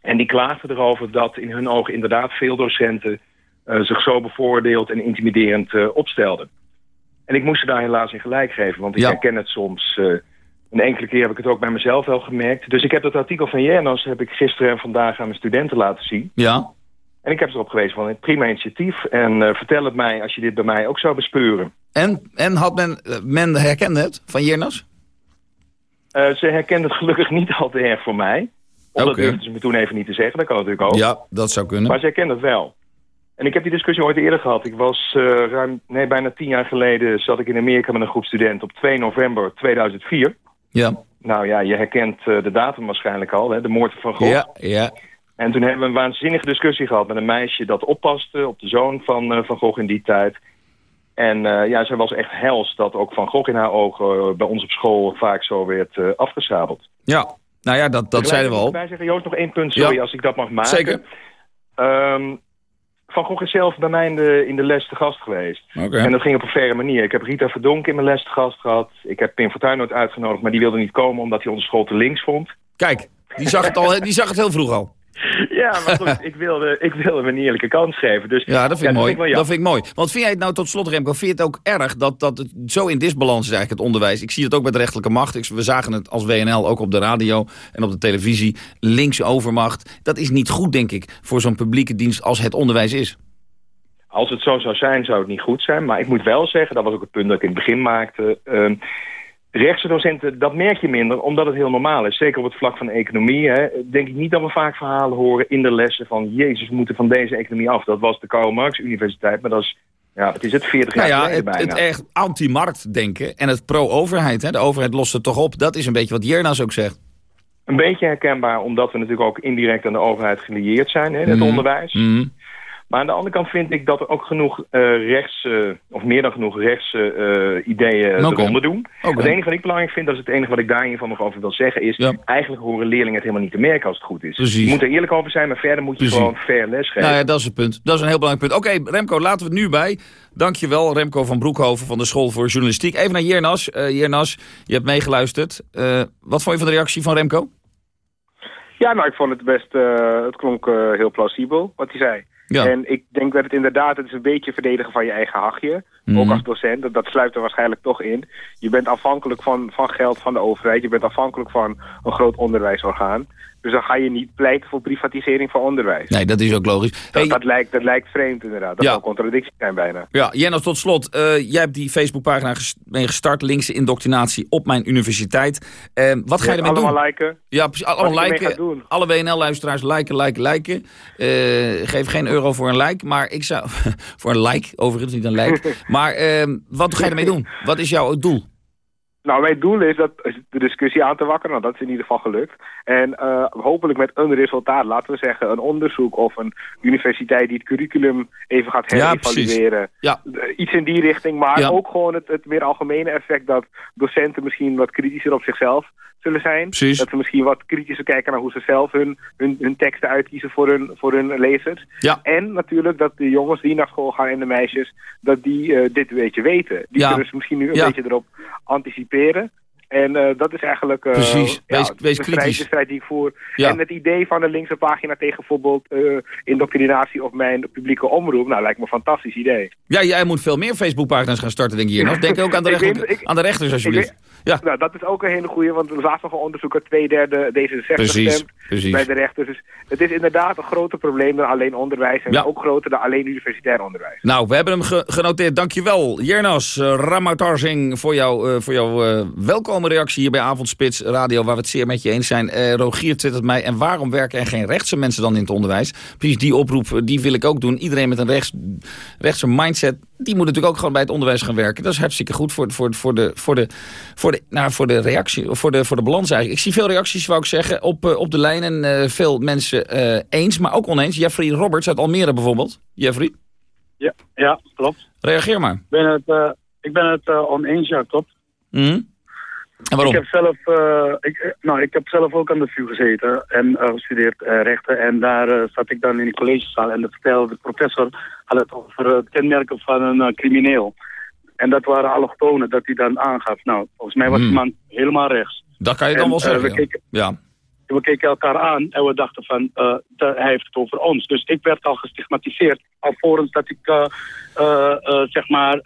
En die klaagden erover dat in hun ogen inderdaad veel docenten... zich zo bevoordeeld en intimiderend opstelden. En ik moest ze daar helaas in gelijk geven, want ik ja. herken het soms. Uh, een enkele keer heb ik het ook bij mezelf wel gemerkt. Dus ik heb dat artikel van Jernas heb ik gisteren en vandaag aan mijn studenten laten zien. Ja. En ik heb erop gewezen van een prima initiatief. En uh, vertel het mij als je dit bij mij ook zou bespeuren. En, en had men, men herkende het van Jernas? Uh, ze herkende het gelukkig niet al te erg voor mij. Okay. Dat durfden ze me toen even niet te zeggen, dat kan natuurlijk ook. Ja, dat zou kunnen. Maar ze herkende het wel. En ik heb die discussie ooit eerder gehad. Ik was uh, ruim, nee, bijna tien jaar geleden zat ik in Amerika met een groep studenten op 2 november 2004. Ja. Nou ja, je herkent uh, de datum waarschijnlijk al, hè, de moord van Gogh. Ja, ja. En toen hebben we een waanzinnige discussie gehad met een meisje dat oppaste op de zoon van eh, Van Gogh in die tijd. En eh, ja, zij was echt hels dat ook Van Gogh in haar ogen eh, bij ons op school vaak zo werd uh, afgeschabeld. Ja, nou ja, dat, dat zeiden we al. Wij zeggen Joost nog één punt, sorry, Ja. als ik dat mag maken. Zeker. Ehm, van Gogh is zelf bij mij in de, in de les te gast geweest. En dat ging op een verre manier. Ik heb Rita Verdonk in mijn les te gast gehad. Ik heb Pim Fortuyn nooit uitgenodigd, maar die wilde niet komen omdat hij onze school te links vond. Kijk, die zag het, al, die zag het heel vroeg al. Ja, maar goed, ik wilde, ik wilde hem een eerlijke kans geven. Dus, Ja, dat vind ik mooi. dat vind ik mooi. Want vind jij het nou tot slot, Remco, vind je het ook erg dat, dat het zo in disbalans is eigenlijk het onderwijs? Ik zie het ook bij de rechterlijke macht. Ik- we zagen het als WNL ook op de radio en op de televisie. Links overmacht. Dat is niet goed, denk ik, voor zo'n publieke dienst als het onderwijs is. Als het zo zou zijn, zou het niet goed zijn. Maar ik moet wel zeggen, dat was ook het punt dat ik in het begin maakte... ehm, rechtse docenten, dat merk je minder, omdat het heel normaal is. Zeker op het vlak van economie. Hè, denk ik niet dat we vaak verhalen horen in de lessen van... Jezus, we moeten van deze economie af. Dat was de Karl Marx Universiteit, maar dat is... Ja, wat is het? 40 Nou jaar ja, geleden het, bijna. het echt anti-markt denken en het pro-overheid. De overheid lost het toch op. Dat is een beetje wat Jernas ook zegt. Een beetje herkenbaar, omdat we natuurlijk ook indirect aan de overheid gelieerd zijn, hè, het Mhm. onderwijs. Mhm. Maar aan de andere kant vind ik dat er ook genoeg eh rechts, eh, of meer dan genoeg rechtse eh, ideeën Oké. eronder doen. Het enige wat ik belangrijk vind, dat is het enige wat ik daar in ieder geval nog over wil zeggen, is eigenlijk horen leerlingen het helemaal niet te merken als het goed is. Precies. Je moet er eerlijk over zijn, maar verder moet je Precies. gewoon fair lesgeven. Nou ja, dat is het punt. Dat is een heel belangrijk punt. Oké, Remco, laten we het nu bij. Dankjewel, Remco van Broekhoven van de School voor Journalistiek. Even naar Jernas. Eh Jernas, je hebt meegeluisterd. Eh, wat vond je van de reactie van Remco? Ja, nou, ik vond het best, eh, het klonk heel plausibel wat hij zei. En ik denk dat het inderdaad, het is een beetje verdedigen van je eigen hachje. Mhm. Ook als docent, dat, dat sluit er waarschijnlijk toch in. Je bent afhankelijk van, van geld van de overheid. Je bent afhankelijk van een groot onderwijsorgaan. Dus dan ga je niet pleiten voor privatisering van onderwijs. Nee, dat is ook logisch. Dat, dat, lijkt, dat lijkt vreemd inderdaad. Dat Ja. zou een contradictie zijn bijna. Ja, Jennas, tot slot. eh, jij hebt die Facebookpagina ges gestart. Linkse indoctrinatie op mijn universiteit. Eh, wat ga je ermee allemaal doen? liken. Ja, precies. Allemaal liken. Alle WNL-luisteraars liken, liken, liken. Eh, geef geen euro voor een like. Maar ik zou... voor een like, overigens, niet een like. maar eh, wat ga je ermee doen? Wat is jouw doel? Nou, mijn doel is dat, de discussie aan te wakkeren. Nou, dat is in ieder geval gelukt. En eh, hopelijk met een resultaat, laten we zeggen, een onderzoek of een universiteit die het curriculum even gaat herevalueren. Ja. Eh, Iets in die richting, maar Ja. ook gewoon het, het meer algemene effect dat docenten misschien wat kritischer op zichzelf zullen zijn. Precies. Dat ze misschien wat kritischer kijken naar hoe ze zelf hun, hun, hun teksten uitkiezen voor hun, voor hun lezers. Ja. En natuurlijk dat de jongens die naar school gaan en de meisjes, dat die eh, dit een beetje weten. Die Ja. kunnen dus misschien nu een Ja. beetje erop anticiperen. En eh, dat is eigenlijk eh, Precies. ja, Wees- wees de, strijd, kritisch. de strijd die ik voer. Ja. En het idee van een linkse pagina tegen bijvoorbeeld eh, indoctrinatie op mijn publieke omroep, nou lijkt me een fantastisch idee. Ja, jij moet veel meer Facebookpagina's gaan starten, denk ik hier. Denk ook aan de, weet- rechter, ik- aan de rechters, alsjeblieft. Weet- Nou, dat is ook een hele goeie, want er laatst nog een onderzoeker twee derde D66 Precies, stemt precies. bij de rechters. Dus het is inderdaad een groter probleem dan alleen onderwijs en Ja. ook groter dan alleen universitair onderwijs. Nou, we hebben hem ge- genoteerd. Dankjewel, Jernas uh, Ramatarsing, voor, jou, eh, voor jouw eh, welkome reactie hier bij Avondspits Radio, waar we het zeer met je eens zijn. Eh, Rogier twittert mij, en waarom werken er geen rechtse mensen dan in het onderwijs? Precies, die oproep, eh, die wil ik ook doen. Iedereen met een rechts, rechtse mindset, die moet natuurlijk ook gewoon bij het onderwijs gaan werken. Dat is hartstikke goed voor, voor, voor, de, voor, de, voor, de, nou, voor de reactie, of voor de, voor de balans eigenlijk. Ik zie veel reacties, wou ik zeggen, op, eh, op de lijn en veel mensen eens, maar ook oneens. Jeffrey Roberts uit Almere bijvoorbeeld. Jeffrey, Ja, ja klopt. reageer maar. Ik ben het, ik ben het oneens, ja, klopt. Mhm. En waarom? Ik heb, zelf, eh, ik, eh, nou, ik heb zelf ook aan de VU gezeten en eh, gestudeerd rechten. En daar zat ik dan in de collegezaal en dat vertelde de professor had het over het kenmerken van een crimineel. En dat waren allochtonen dat hij dan aangaf. Nou, volgens mij was Hmm. die man helemaal rechts. Dat kan je dan En, wel zeggen. we ja. keken- ja. we keken elkaar aan en we dachten van, hij heeft het over ons. Dus ik werd al gestigmatiseerd, alvorens dat ik, zeg maar,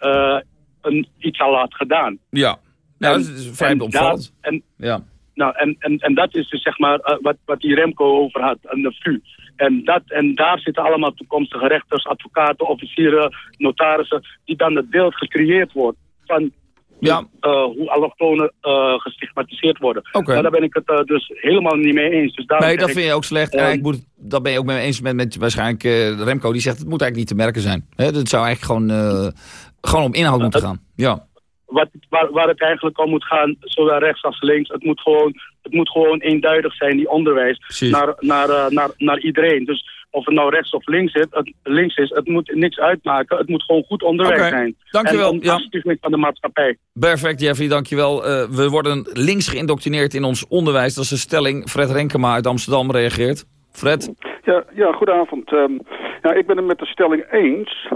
een, iets al had gedaan. Ja. Nou, dat is vrij en opvallend. en, Ja. nou, en, en, en dat is dus zeg maar eh, wat, wat die Remco over had aan de VU. En, dat, en daar zitten allemaal toekomstige rechters, advocaten, officieren, notarissen, die dan het beeld gecreëerd wordt van Ja. eh, hoe allochtonen eh, gestigmatiseerd worden. Oké. Maar daar ben ik het dus helemaal niet mee eens. Dus Nee, dat vind ik, je ook slecht. En ik moet, dat ben je ook mee eens met, met waarschijnlijk Remco. Die zegt, het moet eigenlijk niet te merken zijn. Hè, dat zou eigenlijk gewoon, gewoon om inhoud moeten gaan. Ja. Wat, waar, waar het eigenlijk om moet gaan, zowel rechts als links. Het moet gewoon Het moet gewoon eenduidig zijn, die onderwijs, naar, naar, uh, naar, naar iedereen. Dus of het nou rechts of links, zit, het, links is, het moet niks uitmaken. Het moet gewoon goed onderwijs Oké, zijn. dankjewel, En ja. van de maatschappij. Perfect, Jeffrey, dankjewel. Eh we worden links geïndoctrineerd in ons onderwijs. Dat is een stelling. Fred Renkema uit Amsterdam reageert. Fred? Ja, ja goedenavond. Ehm, ja, ik ben het met de stelling eens.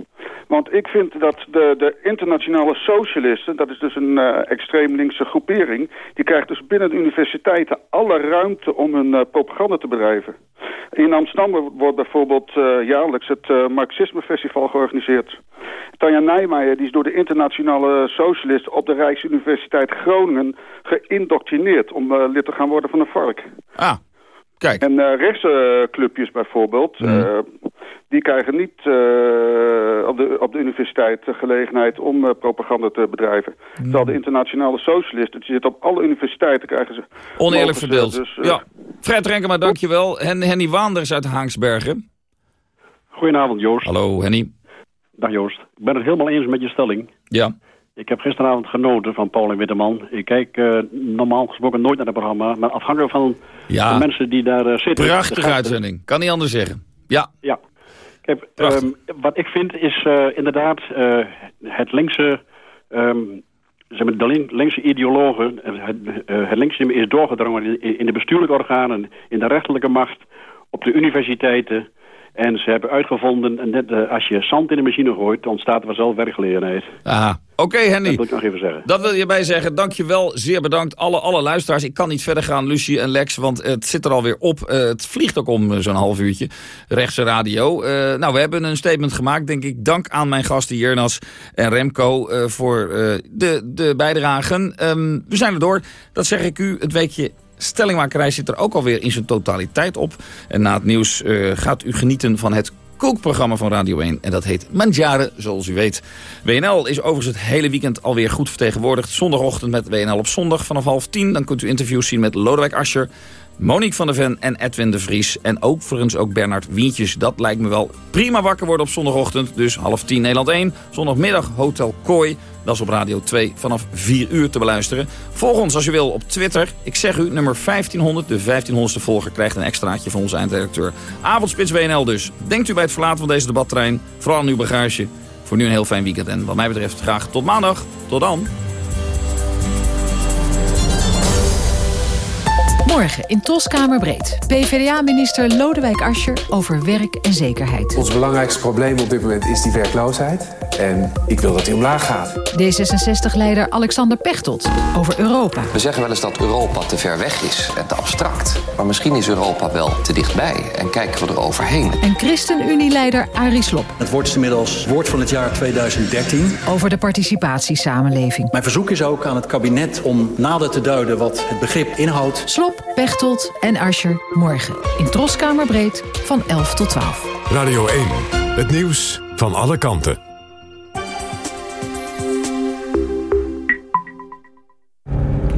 Want ik vind dat de, de internationale socialisten, dat is dus een eh, extreem linkse groepering, die krijgt dus binnen de universiteiten alle ruimte om hun eh, propaganda te bedrijven. In Amsterdam wordt bijvoorbeeld eh, jaarlijks het Marxisme Festival georganiseerd. Tanja Nijmeijer die is door de internationale socialisten op de Rijksuniversiteit Groningen geïndoctrineerd om lid te gaan worden van een vark. Ah, kijk. En uh, rechtse clubjes bijvoorbeeld, eh, die krijgen niet eh, op, de, op de universiteit de gelegenheid om eh, propaganda te bedrijven. Terwijl de internationale socialisten, die zitten op alle universiteiten, krijgen ze... Oneerlijk verdeeld. Dus, eh, ja. Fred Renkema, dankjewel. Hen Henny Waanders uit Haangsbergen. Goedenavond, Joost. Hallo, Henny. Dag, Joost. Ik ben het helemaal eens met je stelling. Ja. Ik heb gisteravond genoten van Paul en Witteman. Ik kijk eh, normaal gesproken nooit naar het programma, maar afhankelijk van Ja. de mensen die daar eh, zitten. de Prachtige gasten. uitzending. Kan niet anders zeggen. Ja. Ja. Kijk, ehm, wat ik vind is eh, inderdaad het linkse... ehm, zeg maar, de lin- linkse ideologen, het, het linkse is doorgedrongen in, in de bestuurlijke organen, in de rechterlijke macht, op de universiteiten. En ze hebben uitgevonden, en net, eh, als je zand in de machine gooit, dan ontstaat er vanzelf werkgelegenheid. Aha. Oké, Henny. Dat wil ik nog even zeggen. Dat wil je bij zeggen. Dankjewel. Zeer bedankt. Alle, alle luisteraars. Ik kan niet verder gaan, Lucie en Lex, want het zit er alweer op. Eh, het vliegt ook om eh, zo'n half uurtje. Rechtse radio. Nou, we hebben een statement gemaakt, denk ik. Dank aan mijn gasten Jernas en Remco voor de, de bijdragen. Ehm, we zijn er door. Dat zeg ik u. Het weekje Stellingmakerij zit er ook alweer in zijn totaliteit op. En na het nieuws eh, gaat u genieten van het kookprogramma van Radio 1. En dat heet Mangiare, zoals u weet. WNL is overigens het hele weekend alweer goed vertegenwoordigd. Zondagochtend met WNL op zondag vanaf half tien. Dan kunt u interviews zien met Lodewijk Asscher, Monique van der Ven en Edwin de Vries. En ook voor ons ook Bernard Wientjes. Dat lijkt me wel prima wakker worden op zondagochtend. Dus half tien Nederland 1. Zondagmiddag Hotel Kooi. Dat is op Radio 2 vanaf 4 uur te beluisteren. Volg ons als u wil op Twitter. Ik zeg u, nummer 1500, de 1500ste volger, krijgt een extraatje van onze eindredacteur. Avondspits WNL dus. Denkt u bij het verlaten van deze debattrein, vooral aan uw bagage. Voor nu een heel fijn weekend en wat mij betreft graag tot maandag. Tot dan. Morgen in Toskamerbreed. PvdA-minister Lodewijk Asscher over werk en zekerheid. Ons belangrijkste probleem op dit moment is die werkloosheid. En ik wil dat die omlaag gaat. D66-leider Alexander Pechtold over Europa. We zeggen wel eens dat Europa te ver weg is en te abstract. Maar misschien is Europa wel te dichtbij en kijken we er overheen. En ChristenUnie-leider Arie Slob Het wordt is inmiddels woord van het jaar 2013. over de participatiesamenleving. Mijn verzoek is ook aan het kabinet om nader te duiden wat het begrip inhoudt. Slob, Pechtold en Asscher morgen in Troskamerbreed van 11 tot 12. Radio 1, het nieuws van alle kanten.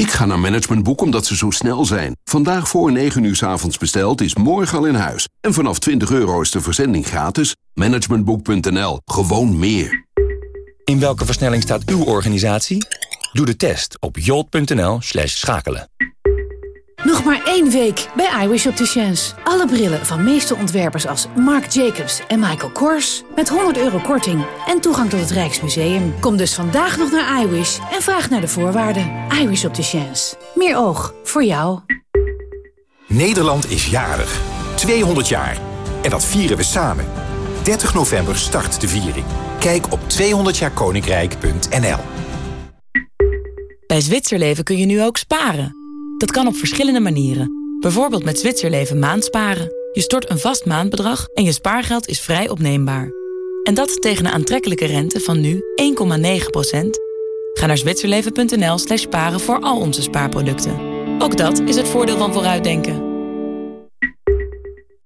Ik ga naar Managementboek omdat ze zo snel zijn. Vandaag voor 9 uur 's avonds besteld is morgen al in huis. En vanaf 20 euro is de verzending gratis. Managementboek.nl. Gewoon meer. In welke versnelling staat uw organisatie? Doe de test op jolt.nl schakelen. Nog maar één week bij iWish Opticians. Alle brillen van meeste ontwerpers als Marc Jacobs en Michael Kors... met 100 euro korting en toegang tot het Rijksmuseum. Kom dus vandaag nog naar iWish en vraag naar de voorwaarden. iWish Opticians. Meer oog voor jou. Nederland is jarig. 200 jaar. En dat vieren we samen. 30 november start de viering. Kijk op 200jaarkoninkrijk.nl Bij Zwitserleven kun je nu ook sparen. Dat kan op verschillende manieren. Bijvoorbeeld met Zwitserleven maandsparen. Je stort een vast maandbedrag en je spaargeld is vrij opneembaar. En dat tegen een aantrekkelijke rente van nu 1,9%. Ga naar zwitserleven.nl slash sparen voor al onze spaarproducten. Ook dat is het voordeel van vooruitdenken.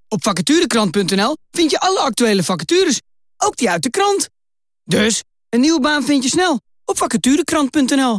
Op vacaturekrant.nl vind je alle actuele vacatures, ook die uit de krant. Dus Een nieuwe baan vind je snel op vacaturekrant.nl.